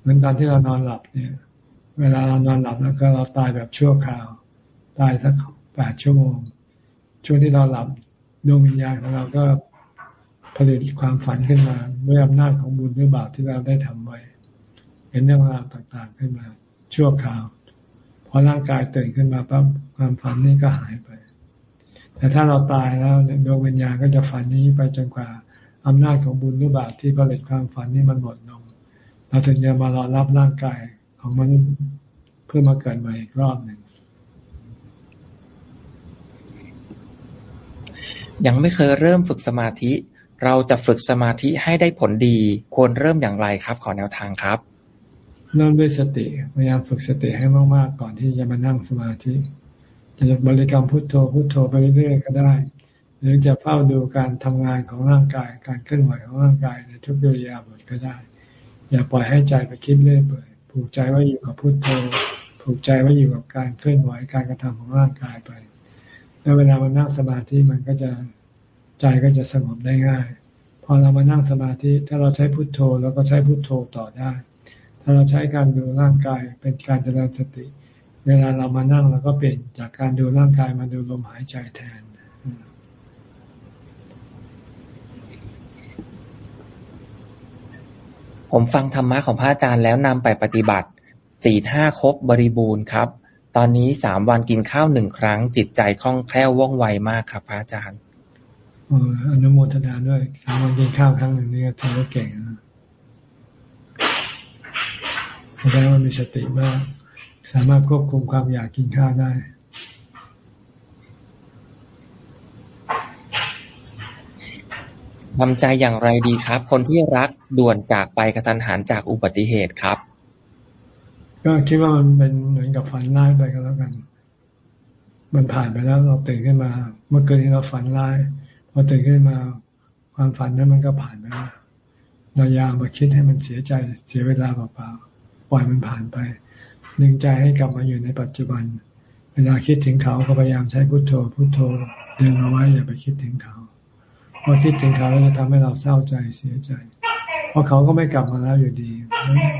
เหมือนตอนที่เรานอนหลับเนี่ย เวลาเรานอนหลับแล้วก็เราตายแบบชั่วคราว ตายสักแปดชั่วโมง ช่วงที่เราหลับดวงวิญญาณของเราก็ผลิตความฝันขึ้นมาด้วยอำนาจของบุญหรือบาปที่เราได้ทำไว้เป็นเรื่องราวต่างๆขึ้นมา ชั่วคราว พอร่างกายตื่นขึ้นมาปั๊บความฝันนี้ก็หายไป แต่ถ้าเราตายแล้วดวงวิญญาณก็จะฝันนี้ไปจนกว่าอำนาจของบุญหรือบาปที่ผลิตความฝันนี้มันหมดลงเราถึงจะมารอรับร่างกายของมันเพื่อมาเกิดใหม่อีกรอบหนึ่งยังไม่เคยเริ่มฝึกสมาธิ เราจะฝึกสมาธิให้ได้ผลดี ควรเริ่มอย่างไรครับ ขอแนวทางครับ เริ่มด้วยสติพยายามฝึกสติให้มากๆก่อนที่จะมานั่งสมาธิจะบริกรรมพุทโธพุทโธไปเรื่อยๆก็ได้หรือจะเฝ้าดูการทำงานของร่างกาย การเคลื่อนไหวของร่างกายในทุกเรียบทก็ได้ อย่าปล่อยให้ใจไปคิดเรื่อยเปื่อยผูกใจว่าอยู่กับพุทโธผูกใจว่าอยู่กับการเคลื่อนไหวการกระทำของร่างกายไป แล้วเวลามันนั่งสมาธิมันก็จะใจก็จะสงบได้ง่าย พอเรามานั่งสมาธิถ้าเราใช้พุทโธเราก็ใช้พุทโธต่อได้ ถ้าเราใช้การดูร่างกายเป็นการเจริญสติ เวลาเรามานั่งเราก็เปลี่ยนจากการดูร่างกายมาดูลมหายใจแทนผมฟังธรรมะของพระอาจารย์แล้วนำไปปฏิบัติสี่ห้าครบบริบูรณ์ครับ ตอนนี้สามวันกินข้าวหนึ่งครั้ง จิตใจคล่องแคล่วว่องไวมากครับ พระอาจารย์อนุโมทนาด้วยสามวันกินข้าวครั้งหนึ่งนี่ก็ถือว่าเก่งนะ แสดงว่ามีสติมาก สามารถควบคุมความอยากกินข้าวได้ ทำใจอย่างไรดีครับ คนที่รักด่วนจากไปกระทันหันจากอุบัติเหตุครับ ก็คิดว่ามันเป็นเหมือนกับฝันร้ายไปก็แล้วกัน มันผ่านไปแล้วเราตื่นขึ้นมา เมื่อคืนนี้เราฝันร้ายพอตื่นขึ้นมาความฝันนั้นมันก็ผ่านไปแล้วเรายามาคิดให้มันเสียใจเสียเวลาเปล่าๆ ปล่อยมันผ่านไปดึงใจให้กลับมาอยู่ในปัจจุบัน เวลาคิดถึงเขาก็พยายามใช้พุโทโธพุโทโธดินเอาไว้อย่าไปคิดถึงเขาเพอคิดถึงเขาแล้วจะทำให้เราเศร้าใจเสียใจ เพราะเขาก็ไม่กลับมาแล้วอยู่ดี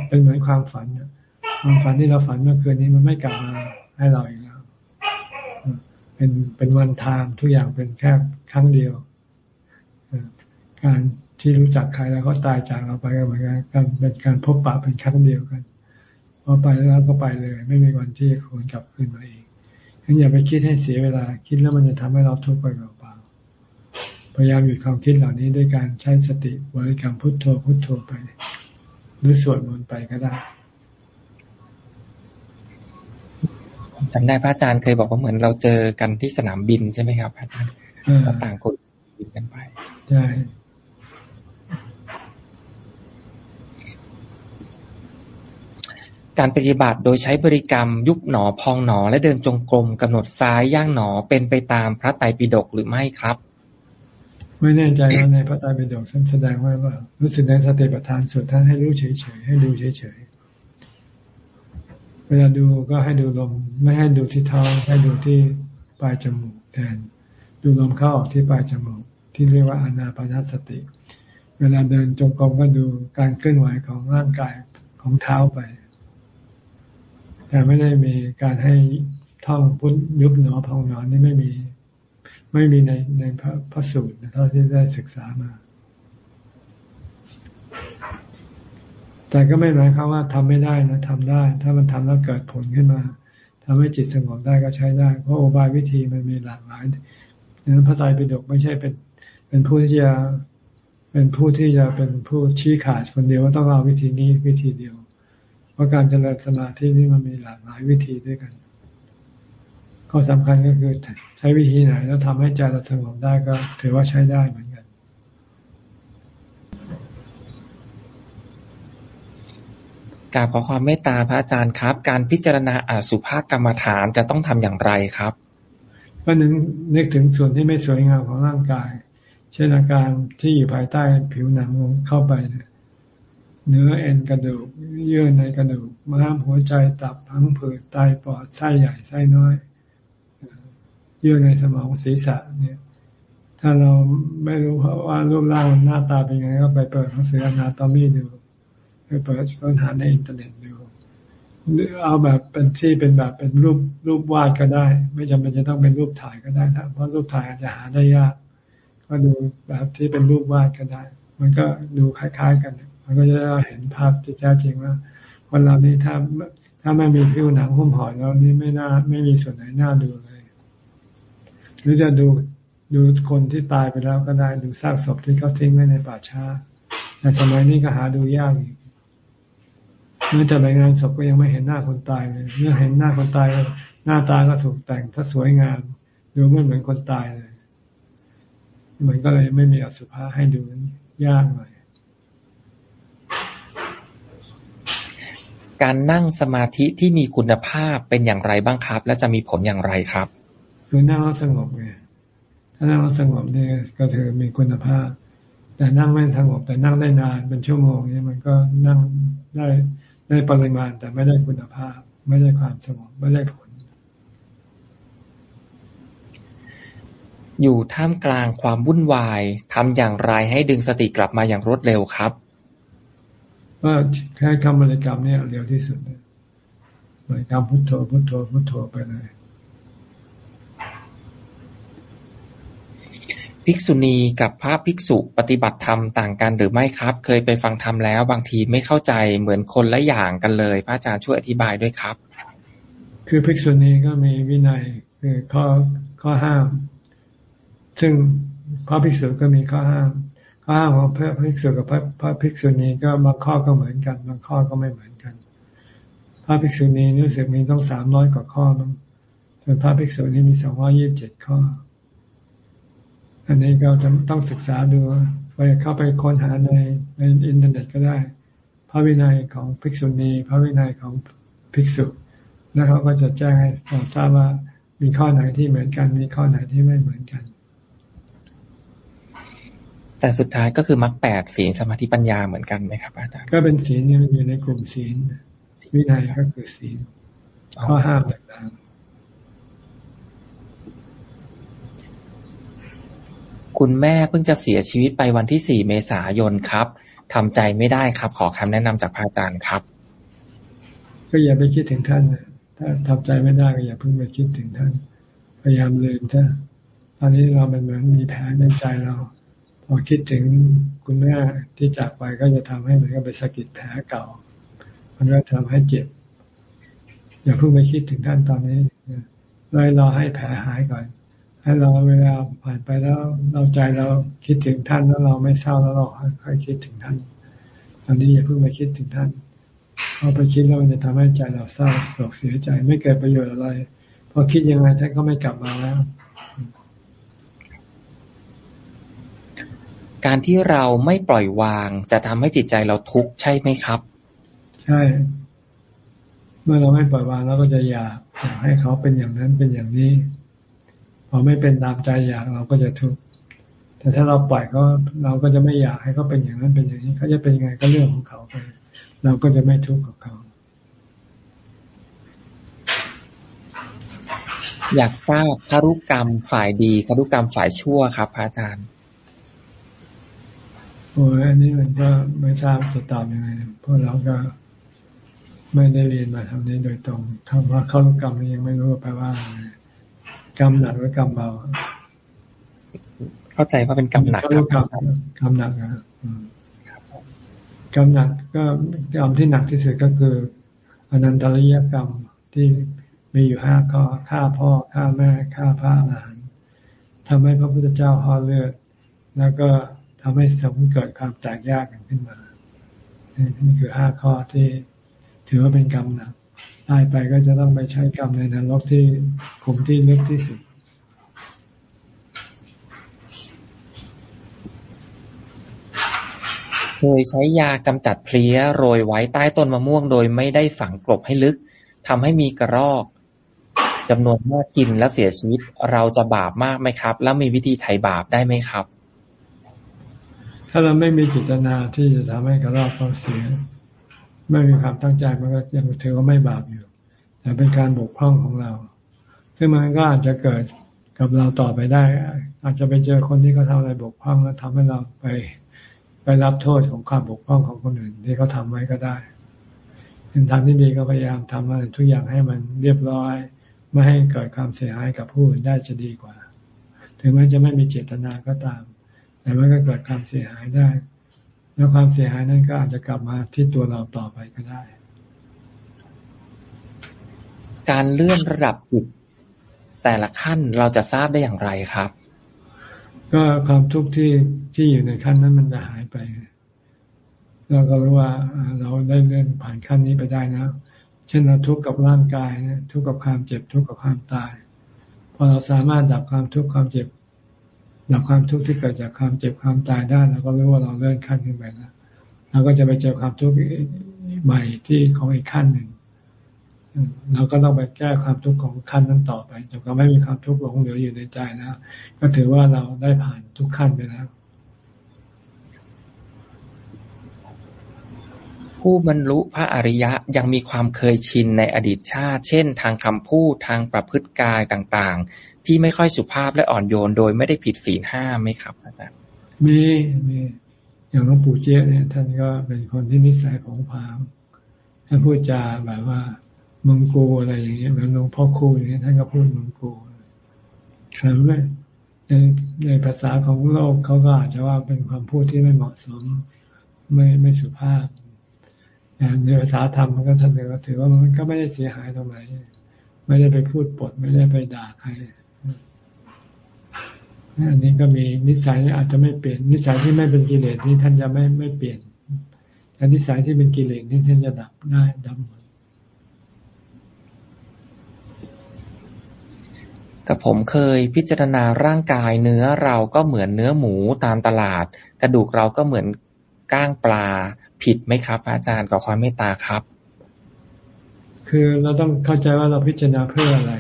เป็นเหมือนความฝันความฝันที่เราฝันเมื่อคืนนี้มันไม่กลับมาให้เราอีกแล้วเป็นเป็นวันทามทุกอย่างเป็นแค่ครั้งเดียวการที่รู้จักใครแล้วเขาตายจากเราไปก็เหมือนกันเป็นการพบปะเป็นครั้งเดียวกัน อไปแล้วก็ไปเลย ไม่มีวันที่ควรกลับคืนมาอีกงั้นอย่าไปคิดให้เสียเวลา คิดแล้วมันจะทำให้เราทุกข์ไปเปล่าๆพยายามหยุดความคิดเหล่านี้ด้วยการใช้สติบริกรรมพุทโธพุทโธไป หรือสวดมนต์ไปก็ได้จำได้พระอาจารย์เคยบอกว่าเหมือนเราเจอกันที่สนามบินใช่ไหมครับพระอาจารย์ต่างคนบินกันไปใช่ การปฏิบัติโดยใช้บริกรรม ยุบหนอพองหนอและเดินจงกรมกำหนดซ้ายย่างหนอเป็นไปตามพระไตรปิฎกหรือไม่ครับ ไม่แน่ใจว่าในพระไตรปิฎกท่านแสดงไว้ว่ารู้สึกในสติปัฏฐานสุดท่านให้รู้เฉยๆให้ดูเฉยๆเวลาดูก็ให้ดูลมไม่ให้ดูที่เท้าให้ดูที่ปลายจมูกแทน ดูลมเข้าออกที่ปลายจมูก ที่เรียกว่าอนาปานสติ เวลาเดินจงกรมก็ดูการเคลื่อนไหวของร่างกายของเท้าไป แต่ไม่ได้มีการให้ท่องพุทธยุบหนอพองหนอนนี่ไม่มี ไม่มีในในพระพระสูตรเท่าที่ได้ศึกษามา แต่ก็ไม่หมายความว่าทำไม่ได้นะทำได้ ถ้ามันทำแล้วเกิดผลขึ้นมาทำให้จิตสงบได้ก็ใช้ได้ เพราะอบายวิธีมันมีหลากหลายดังนั้นพระไตรปิฎกไม่ใช่เป็น เป็นผู้ที่จะเป็นผู้ที่จะเป็นผู้ชี้ขาดคนเดียวว่าต้องเอาวิธีนี้วิธีเดียว พราะการเจริญสมาธินี่มันมีหลากหลายวิธีด้วยกัน ข้อสำคัญก็คือใช้วิธีไหน แล้วทำให้ใจเราสงบได้ก็ ถือว่าใช้ได้เหมือนกัน กราบขอความเมตตาพระอาจารย์ครับ การพิจารณาอาสุภากรรมฐานจะต้องทำอย่างไรครับก็นึกนึกถึงส่วนที่ไม่สวยงามของร่างกาย เช่นอาการที่อยู่ภายใต้ผิวหนังเข้าไปเนี่ย เนื้อเอ็นกระดูก เยื่อในกระดูกม้ามหัวใจตับพังผืดไตปอดไส้ใหญ่ไส้น้อย เยื่อในสมองศีรษะเนี่ย ถ้าเราไม่รู้ว่ารูปร่างหน้าตาเป็นยังไงก็ไปเปิดหนังสืออนาโตมีดูไปเปิดค้นหาในอินเทอร์เน็ตดูหรือเอาแบบเป็นที่เป็นแบบเป็นรูปรูปวาดก็ได้ ไม่จำเป็นจะต้องเป็นรูปถ่ายก็ได้นะเพราะรูปถ่ายอาจจะหาได้ยาก ก็ดูแบบที่เป็นรูปวาดก็ได้ มันก็ดูคล้ายๆกัน มันก็จะเห็นภาพที่แท้จริงว่าคนเรานี่ถ้าถ้าไม่มีผิวหนังหุ้มห่อแล้วนี่ไม่น่าไม่มีส่วนไหนน่าดูเลย หรือจะดูดูคนที่ตายไปแล้วก็ได้ดูซากศพที่เขาทิ้งไว้ในป่าช้าในสมัยนี้ก็หาดูยากอีกเมื่อจะไปงานศพก็ยังไม่เห็นหน้าคนตายเลยเมื่อเห็นหน้าคนตายหน้าตาก็ถูกแต่งถ้าสวยงามดูไม่เหมือนคนตายเลยมันก็เลยไม่มีอสุภะให้ดูยากหน่อย การนั่งสมาธิที่มีคุณภาพเป็นอย่างไรบ้างครับ และจะมีผลอย่างไรครับ คือนั่งแล้วสงบไงถ้านั่งแล้วสงบเนี่ยก็ถือมีคุณภาพ แต่นั่งไม่สงบแต่นั่งได้นานเป็นชั่วโมงเนี่ยมันก็นั่งได้ได้ปริมาณแต่ไม่ได้คุณภาพ ไม่ได้ความสงบไม่ได้ผล อยู่ท่ามกลางความวุ่นวายทำอย่างไรให้ดึงสติกลับมาอย่างรวดเร็วครับ ก็แค่คำบริกรรมเนี่ยเร็วที่สุดเลยบริกรรมพุทโธพุทโธพุทโธไปเลยภิกษุณีกับพระภิกษุปฏิบัติธรรมต่างกันหรือไม่ครับ เคยไปฟังธรรมแล้วบางทีไม่เข้าใจเหมือนคนละอย่างกันเลย พระอาจารย์ช่วยอธิบายด้วยครับ คือภิกษุณีก็มีวินัยคือข้อข้อห้าม ซึ่งพระภิกษุก็มีข้อห้ามข้ อ้ามของพระภิกษุกับพระพระภิกษุณีก็บางข้อก็เหมือนกัน บางข้อก็ไม่เหมือนกัน พระภิกษุณีรู้สึกมีต้องสามร้อยกว่าข้อมั้งส่วนพระภิกษุณีมีสองร้อยี่สิบเจ็ดข้อ อันนี้เราจะต้องศึกษาดูไปเข้าไปค้นหาในในอินเทอร์เน็ตก็ได้ พระวินัยของภิกษุณี พระวินัยของภิกษุแล้วเขาก็จะแจ้งให้เราทราบว่ามีข้อไหนที่เหมือนกัน มีข้อไหนที่ไม่เหมือนกัน แต่สุดท้ายก็คือมรรคแปดศีลสมาธิปัญญาเหมือนกันไหมครับอาจารย์ก็เป็นศีลเนี่ยมันอยู่ในกลุ่มศีลวินัยก็คือศีลข้อห้ามต่างๆคุณแม่เพิ่งจะเสียชีวิตไปวันที่สี่เมษายนครับทำใจไม่ได้ครับ ขอคำแนะนำจากพระอาจารย์ครับ ก็อย่าไปคิดถึงท่านนะถ้าทำใจไม่ได้ก็อย่าเพิ่งไปคิดถึงท่าน พยายามลืมท่านตอนนี้เราเป็นเหมือนมีแผลในใจเรา พอคิดถึงคุณแม่ที่จากไปก็จะทำให้มือนกับไปสะกิดแผลเก่า มันก็ทำให้เจ็บ อย่าเพิ่งไปคิดถึงท่านตอนนี้เลยรอให้แผลหายก่อน ให้เราเวลาผ่านไปแล้วเราใจเราคิดถึงท่านแล้วเราไม่เศร้าแล้วเราค่อยคิดถึงท่าน ตอนนี้อย่าเพิ่งไปคิดถึงท่านพอไปคิดแล้วมันจะทำให้ใจเราเศร้าโศกเสียใจไม่เกิดประโยชน์อะไรพอคิดยังไงท่านก็ไม่กลับมาแล้ว การที่เราไม่ปล่อยวาง จะทำให้จิตใจเราทุกข์ใช่ไหมครับ ใช่ เมื่อเราไม่ปล่อยวางเราก็จะอยากอยากให้เขาเป็นอย่างนั้นเป็นอย่างนี้พอไม่เป็นตามใจอยากเราก็จะทุกข์แต่ถ้าเราปล่อยก็เราก็จะไม่อยากให้เขาเป็นอย่างนั้นเป็นอย่างนี้เขาจะเป็นยังไงก็เรื่องของเขาไป เราก็จะไม่ทุกข์กับเขา อยากทราบคารุกรรมฝ่ายดีคารุกรรมฝ่ายชั่วครับพระอาจารย์โอ้ยอันนี้มันก็ไม่ทราบจะตอบยังไงเพราะเราก็ไม่ได้เรียนมาทำนี้โดยตรงคำว่าคารุกรรมนี่ยังไม่รู้แปลว่าอะไรกรรมหนักหรือกรรมเบา เข้าใจว่าเป็นกรรมหนักคารุกรรมกรรมหนักนะกรรมหนักก็กรรมที่หนักที่สุดก็คืออนันตริยกรรมที่มีอยู่ห้าข้อฆ่าพ่อฆ่าแม่ฆ่าพระอรหันต์ทำให้พระพุทธเจ้าห่อเลือด แล้วก็ ทำให้สมเกิดความแตกแยกกันขึ้นมา นี่คือห้าข้อที่ถือว่าเป็นกรรมหนักตายไปก็จะต้องไปใช้กรรมในนรกที่ขุมที่ลึกที่สุดเคยใช้ยากำจัดเพลี้ยโรยไว้ใต้ต้นมะม่วงโดยไม่ได้ฝังกลบให้ลึกทำให้มีกระรอกจำนวนมากกินและเสียชีวิต เราจะบาปมากไหมครับ แล้วมีวิธีไถ่บาปได้ไหมครับ ถ้าเราไม่มีจิตนาที่จะทำให้กระรอกเขาเสีย ไม่มีความตั้งใจมันก็ยังถือว่าไม่บาปอยู่ แต่เป็นการบกพร่องของเรา ซึ่งมันก็อาจจะเกิดกับเราต่อไปได้ อาจจะไปเจอคนที่เขาทาอะไรบกพร่องแล้วทำให้เราไปไปรับโทษของความบกพร่องของคนอื่น ที่เขาทาไว้ก็ได้เป็นทางที่ดีก็พยายามทำอะไรทุกอย่างให้มันเรียบร้อย ไม่ให้เกิดความเสียหายกับผู้อื่นได้จะดีกว่า ถึงแม้จะไม่มีเจตนาก็ตาม แต่มันก็เกิดความเสียหายได้ แล้วความเสียหายนั้นก็อาจจะกลับมาที่ตัวเราต่อไปก็ได้ การเลื่อนระดับจิตแต่ละขั้นเราจะทราบได้อย่างไรครับ ก็ความทุกข์ที่ที่อยู่ในขั้นนั้นมันจะหายไปเราก็รู้ว่าเราได้เลื่อนผ่านขั้นนี้ไปได้นะ เช่นเราทุกข์กับร่างกายนะทุกข์กับความเจ็บทุกข์กับความตาย พอเราสามารถดับความทุกข์ความเจ็บ ดักความทุกข์ที่เกิดจากความเจ็บความตายได้เราก็รู้ว่าเราเลื่อนขั้นขึ้นไปแล้วเราก็จะไปเจอความทุกข์ใหม่ที่ของอีกขั้นหนึ่งเราก็ต้องไปแก้ความทุกข์ของขั้นนั้นต่อไปจนกระทั่งไม่มีความทุกข์หลงเหลืออยู่ในใจนะก็ถือว่าเราได้ผ่านทุกขั้นไปแล้ว ผู้บรรลุพระอริยะยังมีความเคยชินในอดีตชาติ เช่น ทางคำพูด ทางประพฤติกายต่างๆ ที่ไม่ค่อยสุภาพและอ่อนโยน โดยไม่ได้ผิดศีลห้าไหมครับ อาจารย์ มีมีอย่างหลวงปู่เจ๊เนี่ยท่านก็เป็นคนที่นิสัยของพามท่านพูดจาแบบว่ามึงกูอะไรอย่างเงี้ยเหมือนหลวงพ่อครูอย่างเงี้ยท่านก็พูดมึงกูแต่ไม่ในในภาษาของโลกเขาก็อาจจะว่าเป็นความพูดที่ไม่เหมาะสม ไม่ไม่สุภาพ ในภาษาธรรมมันก็ท่านถือว่าถือว่ามันก็ไม่ได้เสียหายตรงไหน ไม่ได้ไปพูดปด ไม่ได้ไปด่าใครอันนี้ก็มีนิสัยอาจจะไม่เปลี่ยน นิสัยที่ไม่เป็นกิเลสนี่ท่านจะไม่ไม่เปลี่ยนแต่นิสัยที่เป็นกิเลสนี่ท่านจะดับได้ดับหมดกับผมเคยพิจารณาร่างกายเนื้อเราก็เหมือนเนื้อหมูตามตลาด กระดูกเราก็เหมือน ก้างปลา ผิดไหมครับอาจารย์กับความเมตตาครับ คือเราต้องเข้าใจว่าเราพิจารณาเพื่ออะไร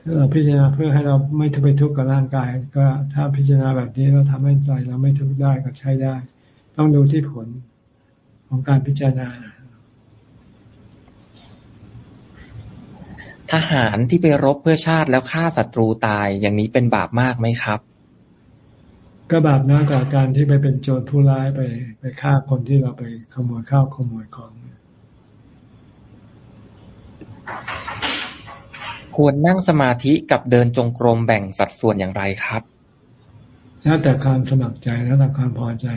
ถ้าเราพิจารณาเพื่อให้เราไม่ทุกไปทุกข์กับร่างกาย ก็ถ้าพิจารณาแบบนี้เราทำให้ใจเราไม่ทุกข์ได้ก็ใช้ได้ ต้องดูที่ผลของการพิจารณาทหารที่ไปรบเพื่อชาติแล้วฆ่าศัตรูตายอย่างนี้เป็นบาปมากไหมครับ ก็บาปน้อยกว่าการที่ไปเป็นโจรผู้ร้ายไปไปฆ่าคนที่เราไปขโมยข้าวขโมยของ ควรนั่งสมาธิกับเดินจงกรมแบ่งสัดส่วนอย่างไรครับแล้วแต่ความสมัครใจแล้วแต่ความพอใจ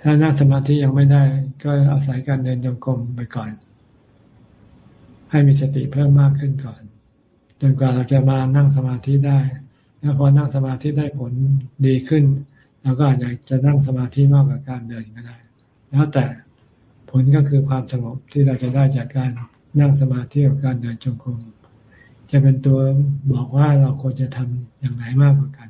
ถ้านั่งสมาธิยังไม่ได้ ก็อาศัยการเดินจงกรมไปก่อน ให้มีสติเพิ่มมากขึ้นก่อนจนกว่าเราจะมานั่งสมาธิได้ แล้วพอนั่งสมาธิได้ผลดีขึ้นเราก็อาจจะนั่งสมาธิมากกว่าการเดินก็ได้ แล้วแต่ผลก็คือความสงบที่เราจะได้จากการนั่งสมาธิกับการเดินจงกรมจะเป็นตัวบอกว่าเราควรจะทำอย่างไรมากกว่ากัน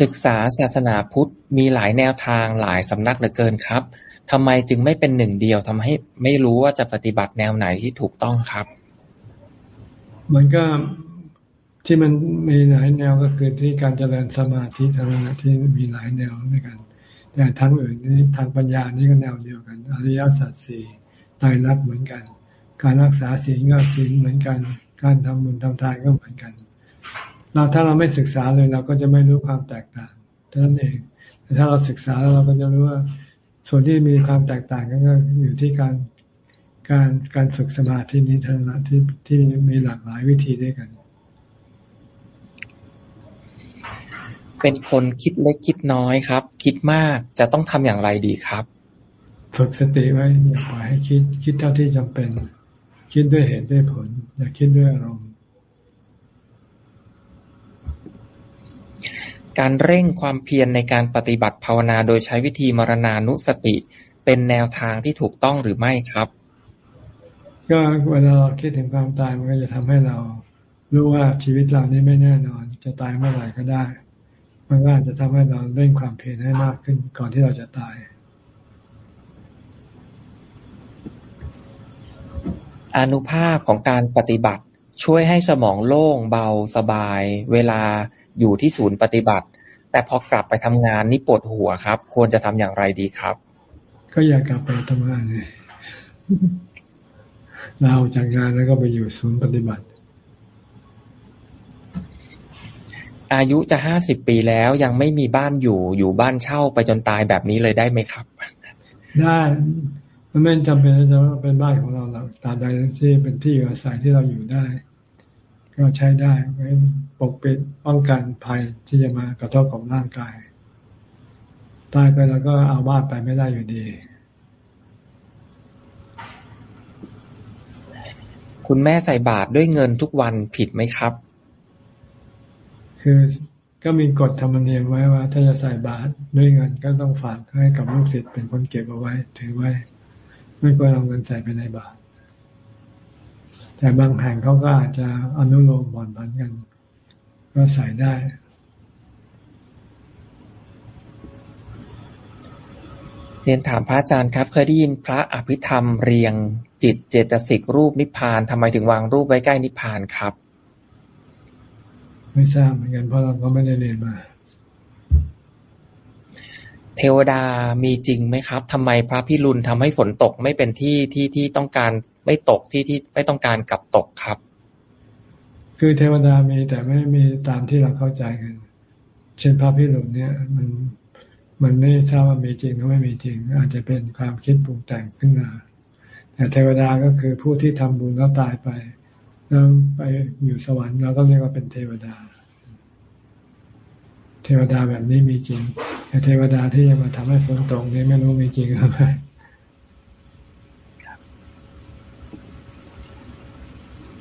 ศึกษาศาสนาพุทธมีหลายแนวทางหลายสำนักเหลือเกินครับทำไมจึงไม่เป็นหนึ่งเดียวทำให้ไม่รู้ว่าจะปฏิบัติแนวไหนที่ถูกต้องครับ มันก็ที่มันมีหลายแนวก็คือที่การเจริญสมาธิทางนั้นที่มีหลายแนวด้วยกัน แต่ทั้งอื่นนี่ทางปัญญานี่ก็แนวเดียวกัน อริยสัจสี่ตายรักเหมือนกัน การรักษาศีลก็ศีลเหมือนกัน การทำบุญทำทานก็เหมือนกัน เราถ้าเราไม่ศึกษาเลยเราก็จะไม่รู้ความแตกต่างเท่านั้นเอง แต่ถ้าเราศึกษาแล้วเราก็จะรู้ว่า ส่วนที่มีความแตกต่างก็อยู่ที่การ การการฝึกสมาธินี้เท่านั้นที่ที่มีหลากหลายวิธีด้วยกัน เป็นคนคิดเล็กคิดน้อยครับ คิดมากจะต้องทำอย่างไรดีครับ ฝึกสติไว้อย่าปล่อยให้คิดคิดเท่าที่จำเป็น คิดด้วยเหตุด้วยผล อย่าคิดด้วยอารมณ์การเร่งความเพียรในการปฏิบัติภาวนาโดยใช้วิธีมรณานุสติ เป็นแนวทางที่ถูกต้องหรือไม่ครับ ก็เวลาเราคิดถึงความตายมันก็จะทำให้เรารู้ว่าชีวิตเรานี้ไม่แน่นอน จะตายเมื่อไหร่ก็ได้ มันก็อาจจะทำให้เราเร่งความเพียรให้มากขึ้นก่อนที่เราจะตาย อนุภาพของการปฏิบัติ ช่วยให้สมองโล่งเบาสบาย เวลาอยู่ที่ศูนย์ปฏิบัติ แต่พอกลับไปทำงานนี่ปวดหัวครับ ควรจะทำอย่างไรดีครับ ก็อย่ากลับไปทำงานเลย เราจากงานแล้วก็ไปอยู่ศูนย์ปฏิบัติ อายุจะห้าสิบปีแล้วยังไม่มีบ้านอยู่อยู่บ้านเช่าไปจนตายแบบนี้เลยได้ไหมครับ ได้มันไม่จำเป็นจะเป็นบ้านของเราหรอกตาใดที่เป็นที่อยู่อาศัยที่เราอยู่ได้ ก็ใช้ได้ไว้ปกปิดป้องกันภัยที่จะมากระทบกับร่างกายตายไปแล้วก็เอาบ้านไปไม่ได้อยู่ดี คุณแม่ใส่บาตรด้วยเงินทุกวันผิดไหมครับ คือก็มีกฎธรรมเนียมไว้ว่า ถ้าจะใส่บาตรด้วยเงินก็ต้องฝากให้กับลูกศิษย์เป็นคนเก็บเอาไว้ ถือไว้ ไม่ควรเอาเงินใส่ไปในบาตรแต่บางแห่งเขาก็อาจจะอนุโลมผ่อนผันกัน ก็ใส่ได้ เรียนถามพระอาจารย์ครับ เคยได้ยินพระอภิธรรมเรียง จิตเจตสิกรูปนิพพานทำไมถึงวางรูปไว้ใกล้นิพพานครับ ไม่ทราบเหมือนกันเพราะเราก็ไม่ได้เรียนมา เทวดามีจริงไหมครับทำไมพระพิรุณทำให้ฝนตกไม่เป็นที่ที่ที่ต้องการไม่ตกที่ที่ไม่ต้องการกลับตกครับ คือเทวดามีแต่ไม่มีตามที่เราเข้าใจกัน เช่นพระพิรุณเนี่ย มันมันไม่ทราบว่ามีจริงหรือไม่มีจริง อาจจะเป็นความคิดปรุงแต่งขึ้นมา แต่เทวดาก็คือผู้ที่ทำบุญแล้วตายไป แล้วไปอยู่สวรรค์เราก็เรียกว่าเป็นเทวดา เทวดาแบบนี้มีจริง แต่เทวดาที่จะมาทำให้ฝนตกนี่ไม่รู้มีจริงหรือไม่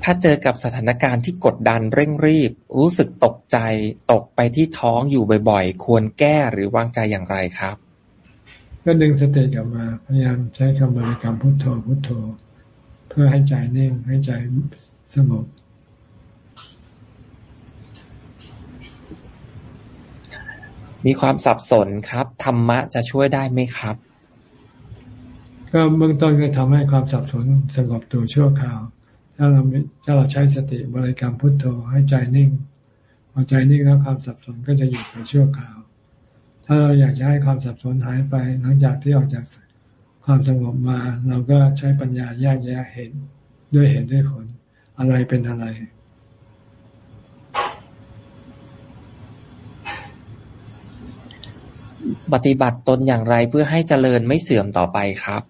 ถ้าเจอกับสถานการณ์ที่กดดันเร่งรีบ รู้สึกตกใจตกไปที่ท้องอยู่บ่อย ๆ ควรแก้หรือวางใจอย่างไรครับ ก็ดึงสติกลับมา พยายามใช้คำบริกรรมพุทโธพุทโธพพื่อให้ใจนิ่งให้ใจสงบมีความสับสนครับธรรมะจะช่วยได้ไหมครับ ก็เบื้องต้นก็ทำให้ความสับสนสงบตัวชั่วคราว ถ้าเราถ้าเราใช้สติบริกรรมพุทโธให้ใจนิ่งพอใจนิ่งแล้วความสับสนก็จะหยุดไปชั่วคราว ถ้าเราอยากจะให้ความสับสนหายไปหลังจากที่ออกจากความสงบมา เราก็ใช้ปัญญาแยกแยะเห็นด้วยเห็นด้วยผล อะไรเป็นอะไรปฏิบัติตนอย่างไรเพื่อให้เจริญไม่เสื่อมต่อไปครับ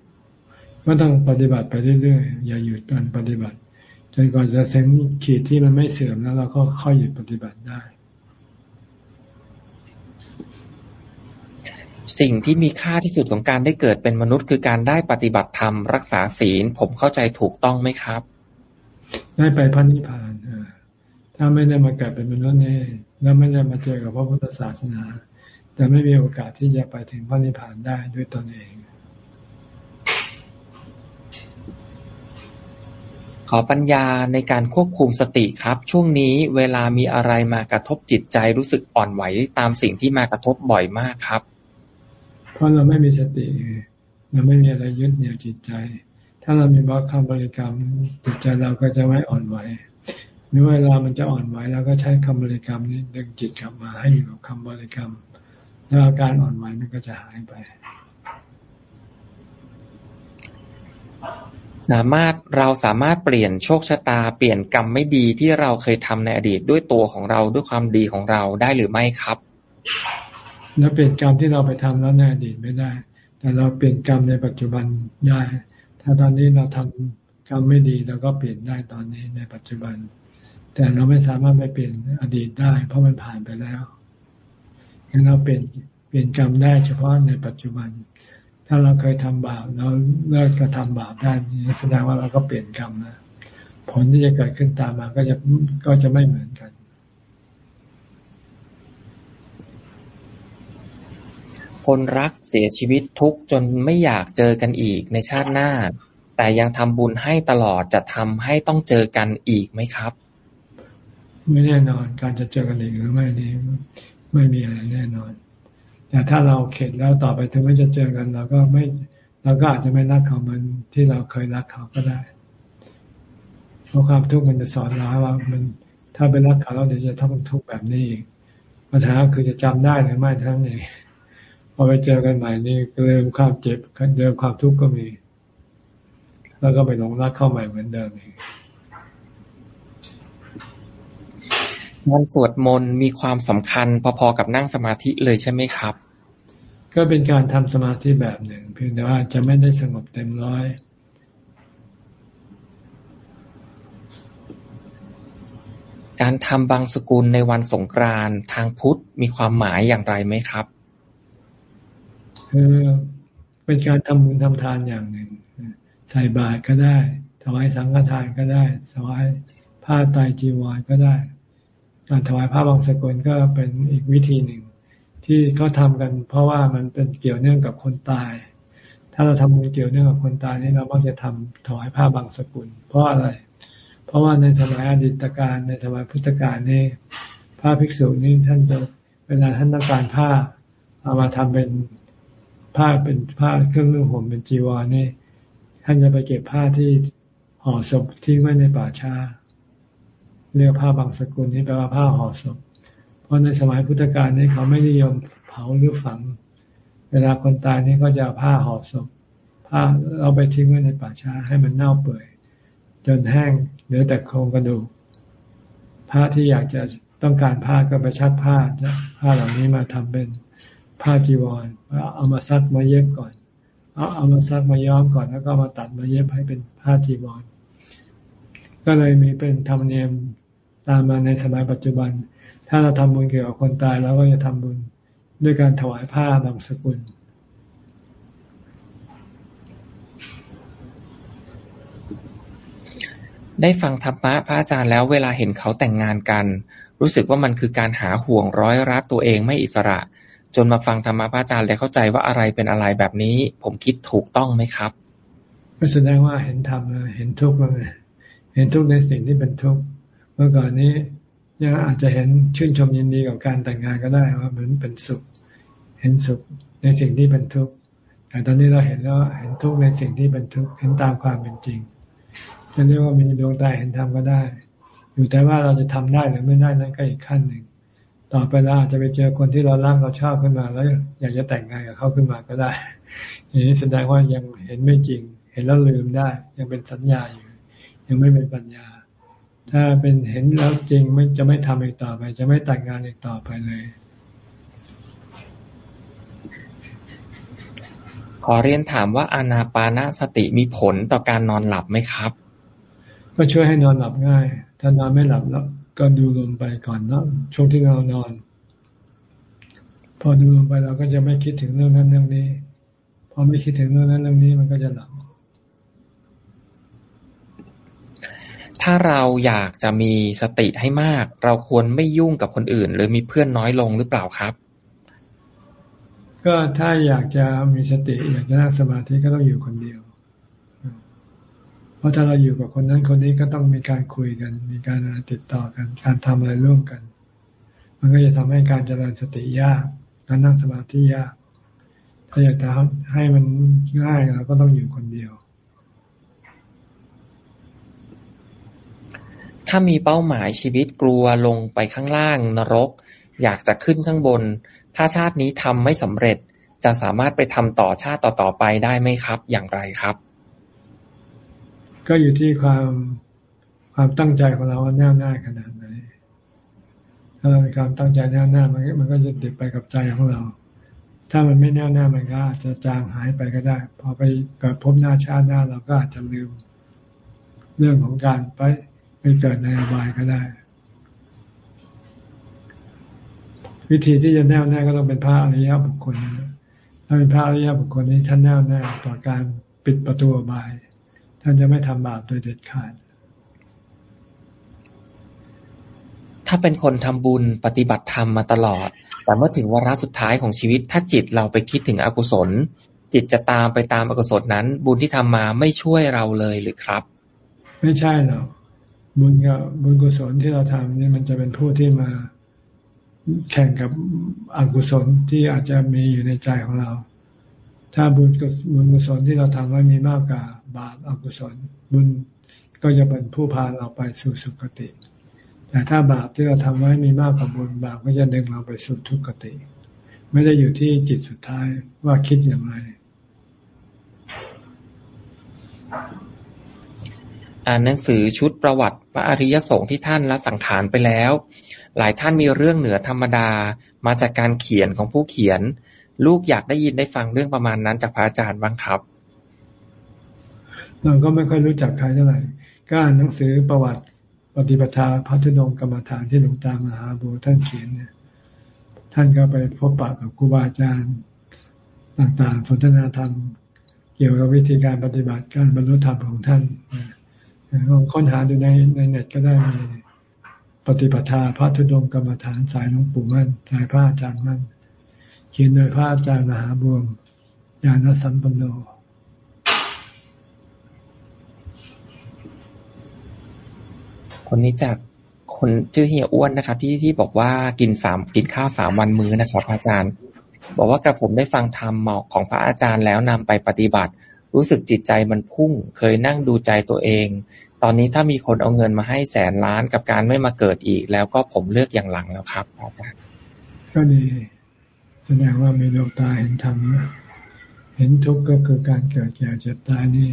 ก็ต้องปฏิบัติไปเรื่อยๆ อย่าหยุดการปฏิบัติ จนกว่าจะถึงขีดที่มันไม่เสื่อมแล้วเราก็ค่อยหยุดปฏิบัติได้ สิ่งที่มีค่าที่สุดของการได้เกิดเป็นมนุษย์คือการได้ปฏิบัติธรรมรักษาศีล ผมเข้าใจถูกต้องไหมครับ ได้ไปพันนิพพานถ้าไม่ได้มาเกิดเป็นมนุษย์นี่แล้วไม่ได้มาเจอกับพระพุทธศาสนาจะไม่มีโอกาสที่จะไปถึงพระนิพพานได้ด้วยตนเอง ขอปัญญาในการควบคุมสติครับ ช่วงนี้เวลามีอะไรมากระทบจิตใจรู้สึกอ่อนไหวตามสิ่งที่มากระทบบ่อยมากครับ เพราะเราไม่มีสติเราไม่มีอะไรยึดเหนี่ยวจิตใจ ถ้าเรามีบริคำบริกรรมจิตใจเราก็จะไม่อ่อนไหวหรือเวลามันจะอ่อนไหวเราก็ใช้คำบริกรรมนี้ดึงจิตกลับมาให้อยู่กับคำบริกรรม แล้วอาการอ่อนไหวมันก็จะหายไป สามารถเราสามารถเปลี่ยนโชคชะตาเปลี่ยนกรรมไม่ดีที่เราเคยทำในอดีตด้วยตัวของเราด้วยความดีของเราได้หรือไม่ครับ แล้วเปลี่ยนกรรมที่เราไปทำแล้วในอดีตไม่ได้ แต่เราเปลี่ยนกรรมในปัจจุบันได้ ถ้าตอนนี้เราทำกรรมไม่ดีเราก็เปลี่ยนได้ตอนนี้ในปัจจุบัน แต่เราไม่สามารถไปเปลี่ยนอดีตได้ เพราะมันผ่านไปแล้วงั้นเราเปลี่ยนเปลี่ยนกรรมได้เฉพาะในปัจจุบัน ถ้าเราเคยทำบาปเราเลิกกระทำบาปได้แสดงว่าเราก็เปลี่ยนกรรมนะผลที่จะเกิดขึ้นตามมาก็จะก็จะไม่เหมือนกัน คนรักเสียชีวิตทุกจนไม่อยากเจอกันอีกในชาติหน้า แต่ยังทำบุญให้ตลอดจะทำให้ต้องเจอกันอีกไหมครับ ไม่แน่นอนการจะเจอกันอีกหรือไม่นี้ไม่มีอะไรแน่นอน แต่ถ้าเราเข็ดแล้วต่อไปถึงไม่จะเจอกันเราก็ไม่เราก็อาจจะไม่รักเขาเหมือนที่เราเคยรักเขาก็ได้ เพราะความทุกข์มันจะสอนเราว่ามันถ้าไปรักเขาแล้วเดี๋ยวจะต้องทุกข์แบบนี้อีกปัญหาคือจะจำได้หรือไม่ทั้งนี้ พอไปเจอกันใหม่นี่เริ่มความเจ็บเดิมความทุกข์ก็มี แล้วก็ไปหลงรักเข้าใหม่เหมือนเดิมอีกการสวดมนต์มีความสำคัญพอๆกับนั่งสมาธิเลยใช่ไหมครับ ก็เป็นการทำสมาธิแบบหนึ่ง เพียงแต่ว่าจะไม่ได้สงบเต็มร้อยการทำบางสกุลในวันสงกรานต์ทางพุทธมีความหมายอย่างไรไหมครับ คือเป็นการทำบุญทำทานอย่างหนึ่ง ใส่บาตรก็ได้ถวายสังฆทานก็ได้ถวายผ้าไตรจีวรก็ได้การถวายผ้าบางสกุลก็เป็นอีกวิธีหนึ่ง ที่เขาทากัน เพราะว่ามันเป็นเกี่ยวเนื่องกับคนตาย ถ้าเราทำบุญเกี่ยวเนื่องกับคนตายนี่เราก็จะทำถวายผ้าบางสกุล เพราะอะไร เพราะว่าในสมัยอดีตการในสมัยพุทธกาลนี่ผ้าภิกษุนี่ท่านจะเวลาท่านต้องการผ้าเอามาทำเป็น ผ้าเป็นผ้าเครื่องนุ่งห่มเป็นจีวรนี่ท่านจะไปเก็บผ้าที่ห่อศพทิ้งไว้ในป่าช้าเรียกผ้าบางสกุลนี่แปลว่าผ้าห่อศพ เพราะในสมัยพุทธกาลนี่เขาไม่นิยมเผาหรือฝัง เวลาคนตายนี่ก็จะเอาผ้าห่อศพ ผ้าเอาไปทิ้งไว้ในป่าช้า ให้มันเน่าเปื่อย จนแห้งเหลือแต่โครงกระดูกผ้าที่อยากจะต้องการผ้าก็ไปชักผ้าผ้าเหล่านี้มาทำเป็น ผ้าจีวรเอามาซักมาเย็บก่อน เอาเอามาซักมาย้อมก่อนแล้วก็มาตัดมาเย็บให้เป็นผ้าจีวร ก็เลยมีเป็นธรรมเนียมตามมาในสมัยปัจจุบัน ถ้าเราทำบุญเกี่ยวกับคนตายเราก็จะทำบุญด้วยการถวายผ้าบางสกุลได้ฟังธรรมะพระอาจารย์แล้วเวลาเห็นเขาแต่งงานกัน รู้สึกว่ามันคือการหาห่วงร้อยรัดตัวเองไม่อิสระ จนมาฟังธรรมะพระอาจารย์แล้วเข้าใจว่าอะไรเป็นอะไรแบบนี้ ผมคิดถูกต้องไหมครับ ก็แสดงว่าเห็นธรรมเลยเห็นทุกข์เลยเห็นทุกข์ในสิ่งที่เป็นทุกข์เมื่อก่อนนี้ยังอาจจะเห็นชื่นชมยินดีกับการแต่งงานก็ได้ว่าเหมือนเป็นสุข เห็นสุขในสิ่งที่เป็นทุกข์แต่ตอนนี้เราเห็นแล้วเห็นทุกข์ในสิ่งที่เป็นทุกข์เห็นตามความเป็นจริงจะเรียกว่ามีดวงตาเห็นธรรมก็ได้ อยู่แต่ว่าเราจะทำได้หรือไม่ได้นั้นก็อีกขั้นหนึ่ง ต่อไปเราอาจจะไปเจอคนที่เรารักเราชอบขึ้นมา แล้วอยากจะแต่งงานกับเขาขึ้นมาก็ได้อย่างนี้แสดงว่ายังเห็นไม่จริง เห็นแล้วลืมได้ ยังเป็นสัญญาอยู่ ยังไม่เป็นปัญญา ถ้าเป็นเห็นแล้วจริงไม่จะไม่ทำอีกต่อไป จะไม่แต่งงานอีกต่อไปเลย ขอเรียนถามว่าอานาปานสติมีผลต่อการนอนหลับไหมครับ ก็ช่วยให้นอนหลับง่าย ถ้านอนไม่หลับแล้ว ก็ดูลมไปก่อนนะช่วงที่เรานอน พอดูลมไปเราก็จะไม่คิดถึงเรื่องนั้นเรื่องนี้พอไม่คิดถึงเรื่องนั้นเรื่องนี้มันก็จะหลับถ้าเราอยากจะมีสติให้มาก เราควรไม่ยุ่งกับคนอื่น หรือมีเพื่อนน้อยลงหรือเปล่าครับ ก็ถ้าอยากจะมีสติอยากจะนั่งสมาธิก็ต้องอยู่คนเดียว ราะถ้าเราอยู่กับคนนั้นคนนี้ก็ต้องมีการคุยกัน มีการติดต่อกัน การทำอะไรร่วมกัน มันก็จะทำให้การเจริญสติยากการนั่งสมาธิยากถ้าอยากจะให้มันง่ายเราก็ต้องอยู่คนเดียว ถ้ามีเป้าหมายชีวิตกลัวลงไปข้างล่างนรก อยากจะขึ้นข้างบน ถ้าชาตินี้ทำไม่สำเร็จจะสามารถไปทำต่อชาติต่อๆไปได้ไหมครับ อย่างไรครับ ก็อยู่ที่ความความตั้งใจของเราว่าแน่วแน่ขนาดไหน ถ้าเรามีความตั้งใจแน่วแน่มันมันก็จะติดไปกับใจของเรา ถ้ามันไม่แน่วแน่มันก็อาจจะจางหายไปก็ได้ พอไปเกิดพบหน้าชาติหน้าเราก็อาจจะลืมเรื่องของการไปไปเกิดในอบายก็ได้ วิธีที่จะแน่วแน่ก็ต้องเป็นพระอริยบุคคลถ้าเป็นพระอริยบุคคลนี้ท่านแน่วแน่ต่อการปิดประตูอบาย ท่านจะไม่ทำบาปโดยเด็ดขาด ถ้าเป็นคนทำบุญปฏิบัติธรรมมาตลอด แต่เมื่อถึงวาระสุดท้ายของชีวิต ถ้าจิตเราไปคิดถึงอกุศล จิตจะตามไปตามอกุศลนั้น บุญที่ทำมาไม่ช่วยเราเลยหรือครับ ไม่ใช่หรอกบุญกับบุญกุศลที่เราทำนี่มันจะเป็นผู้ที่มาแข่งกับอกุศลที่อาจจะมีอยู่ในใจของเรา ถ้าบุญกับบุญกุศลที่เราทำไว้มีมากกว่า บาปอกุศลบุญก็จะเป็นผู้พาเราไปสู่สุคติ แต่ถ้าบาปที่เราทำไว้มีมากกว่าบุญบาปก็จะดึงเราไปสู่ทุกขติ ไม่ได้อยู่ที่จิตสุดท้ายว่าคิดอย่างไรอ่านหนังสือชุดประวัติพระอริยสงฆ์ที่ท่านละสังขารไปแล้ว หลายท่านมีเรื่องเหนือธรรมดามาจากการเขียนของผู้เขียน ลูกอยากได้ยินได้ฟังเรื่องประมาณนั้นจากพระอาจารย์บ้างครับ เราก็ไม่ค่อยรู้จักใครเท่าไหร่ก็อ่านหนังสือประวัติปฏิปทาพัฒนงกรรมฐานที่หลวงตามหาบัวท่านเขียนเนี่ย ท่านก็ไปพบปะกับครูบาอาจารย์ต่างๆ สนทนาธรรม เกี่ยวกับวิธีการปฏิบัติการบรรลุธรรมของท่านลองค้นหาดูในในเน็ตก็ได้มีปฏิปทาพระธุดงกรรมฐานสายหลวงปู่มั่น สายพระอาจารย์มั่น เขียนโดยพระอาจารย์มหาบวมญาณสัมปันโน คนนี้จากคนชื่อเฮียอ้วนนะครับ ที่ที่บอกว่ากินสามกินข้าวสามวันมื้อนะครับอาจารย์ บอกว่ากระผมได้ฟังธรรมของพระอาจารย์แล้วนำไปปฏิบัติ รู้สึกจิตใจมันพุ่ง เคยนั่งดูใจตัวเอง ตอนนี้ถ้ามีคนเอาเงินมาให้แสนล้านกับการไม่มาเกิดอีก แล้วก็ผมเลือกอย่างหลังแล้วครับอาจารย์ ก็ดีแสดงว่ามีดวงตาเห็นธรรมเห็นทุกข์ก็คือการเกิดแก่เจ็บตายนี่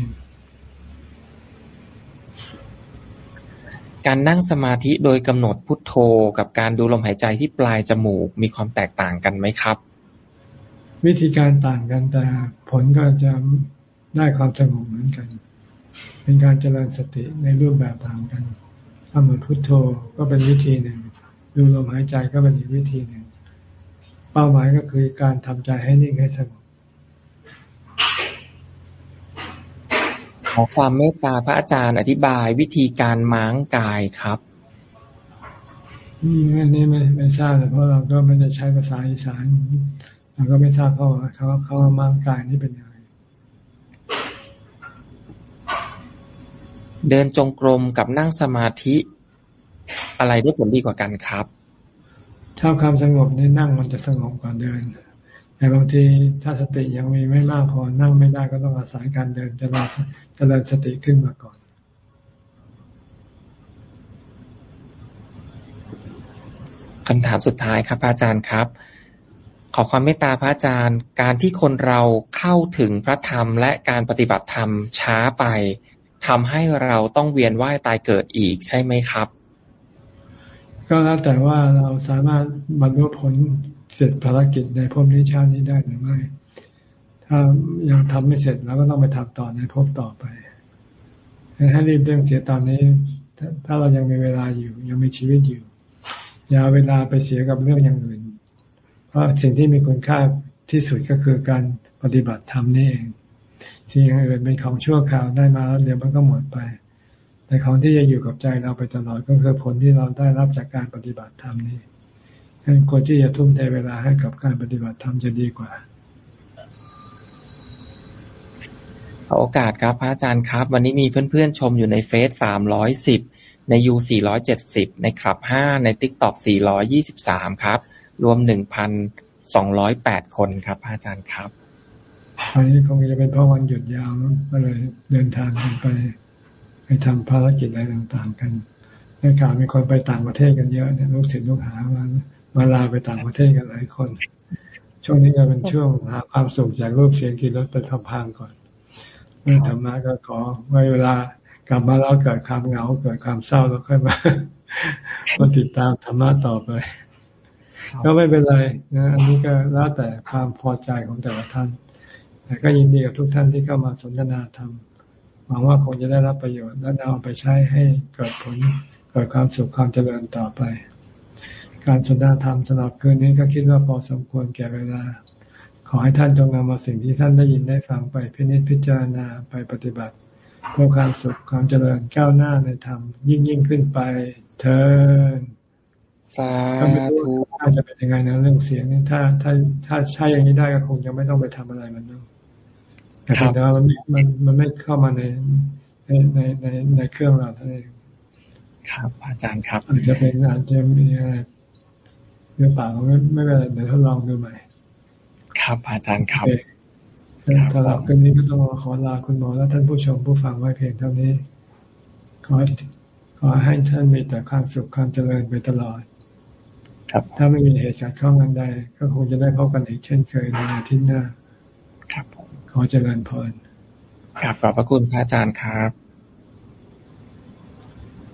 การนั่งสมาธิโดยกำหนดพุทโธกับการดูลมหายใจที่ปลายจมูกมีความแตกต่างกันไหมครับ วิธีการต่างกันแต่ผลก็จะได้ความสงบเหมือนกัน เป็นการเจริญสติในรูปแบบต่างกันถ้าเหมือนพุทโธก็เป็นวิธีหนึ่ง ดูลมหายใจก็เป็นอีกวิธีหนึ่ง เป้าหมายก็คือการทำใจให้นิ่งให้สงบ ขอความเมตตาพระอาจารย์อธิบายวิธีการม้างกายครับอันนี้ไม่ไม่ทราบเลยเพราะเราก็ไม่ได้ใช้ภาษาอีสานเราก็ไม่ทราบเขาเขาเขาม้างกายนี่เป็นยังไงเดินจงกรมกับนั่งสมาธิ อะไรได้ผลดีกว่ากันครับ ถ้าความสงบนี่นั่งมันจะสงบกว่าเดิน แต่บางทีถ้าสติยังมีไม่มากพอนั่งไม่ได้ก็ต้องอาศัยการเดินจะรเจริญสติขึ้นมาก่อน คำถามสุดท้ายครับอาจารย์ครับ ขอความเมตตาพระอาจารย์ การที่คนเราเข้าถึงพระธรรมและการปฏิบัติธรรมช้าไปทำให้เราต้องเวียนว่ายตายเกิดอีกใช่ไหมครับ ก็แล้วแต่ว่าเราสามารถบรรลุผล เสร็จภารกิจในภพนี้ชาตินี้ได้หรือไม่ ถ้ายังทำไม่เสร็จเราก็ต้องไปทำต่อในภพต่อไปให้รีบเร่งเสียตอนนี้ ถ้าเรายังมีเวลาอยู่ ยังมีชีวิตอยู่ อย่าเวลาไปเสียกับเรื่องอย่างอื่น เพราะสิ่งที่มีคุณค่าที่สุดก็คือการปฏิบัติธรรมนี่เองสิ่งอย่างอื่นเป็นของชั่วคราวได้มาแล้วเดี๋ยวมันก็หมดไป แต่ของที่จะอยู่กับใจเราไปตลอดก็คือผลที่เราได้รับจากการปฏิบัติธรรมนี้ งนั้นควรที่จะทุ่มเทเวลาให้กับการปฏิบัติธรรมจะดีกว่าโอกาสครับพระอาจารย์ครับ วันนี้มีเพื่อนๆชมอยู่ในเฟซสามร้อยสิบในยู470ในคลับ5ใน TikTok 423ครับ รวม1,208คนครับอาจารย์ครับวันนี้คงจะเป็นเพราะวันหยุดยาวก็เลยเดินทางกันไป ไปทำภารกิจอะไรต่างๆกันในข่าวมีคนไปต่างประเทศกันเยอะเนี่ยลูกศิษย์ลูกหามา มาลาไปต่างประเทศกันหลายคน ช่วงนี้ก็เป็นช่วงหาความสุขจากรูปเสียงกินรถไปพังๆก่อนเมื่อธรรมะก็ขอไว้เวลากลับมาแล้วเกิดความเหงาเกิดความเศร้าแล้วค่อยมามาติดตามธรรมะต่อไป ก็ไม่เป็นไรนะอันนี้ก็แล้วแต่ความพอใจของแต่ละท่านแต่ก็ยินดีกับทุกท่านที่เข้ามาสนทนาธรรมหวังว่าคงจะได้รับประโยชน์และเอาไปใช้ให้เกิดผลเกิดความสุขความเจริญต่อไป การสนทนาธรรมสำหรับคืนนี้ก็คิดว่าพอสมควรแก่เวลา ขอให้ท่านจงนำมาสิ่งที่ท่านได้ยินได้ฟังไปพิจิตพิจารณาไปปฏิบัติเพื่อความสุขความเจริญก้าวหน้าในธรรมยิ่งยิ่งขึ้นไปเถิดสาธุถ้าจะเป็นยังไงนะเรื่องเสียงนี่ถ้า ถ้าถ้าใช่อย่างนี้ได้ก็คงจะไม่ต้องไปทำอะไรมันเนาะแต่ถว่ามันมันมันไม่เข้ามาในในในในในเครื่องเราเท่านั้นครับ อาจารย์ครับอาจจะเป็นอาจจะมีอะไร หรือเปล่าไม่ไม่เป็นไรเดี๋ยวทดลองดูใหม่ ครับ อาจารย์ครับสำหรับคืนนี้ก็ต้องขอลาคุณหมอและท่านผู้ชมผู้ฟังไว้เพียงเท่านี้ ขอขอให้ท่านมีแต่ความสุขความเจริญไปตลอด ครับ ถ้าไม่มีเหตุการณ์ข้องกันใด ก็คงจะได้พบกันอีกเช่นเคยในอาทิตย์หน้า ครับขอเจริญพรครับขอบพระคุณพระอาจารย์ครับ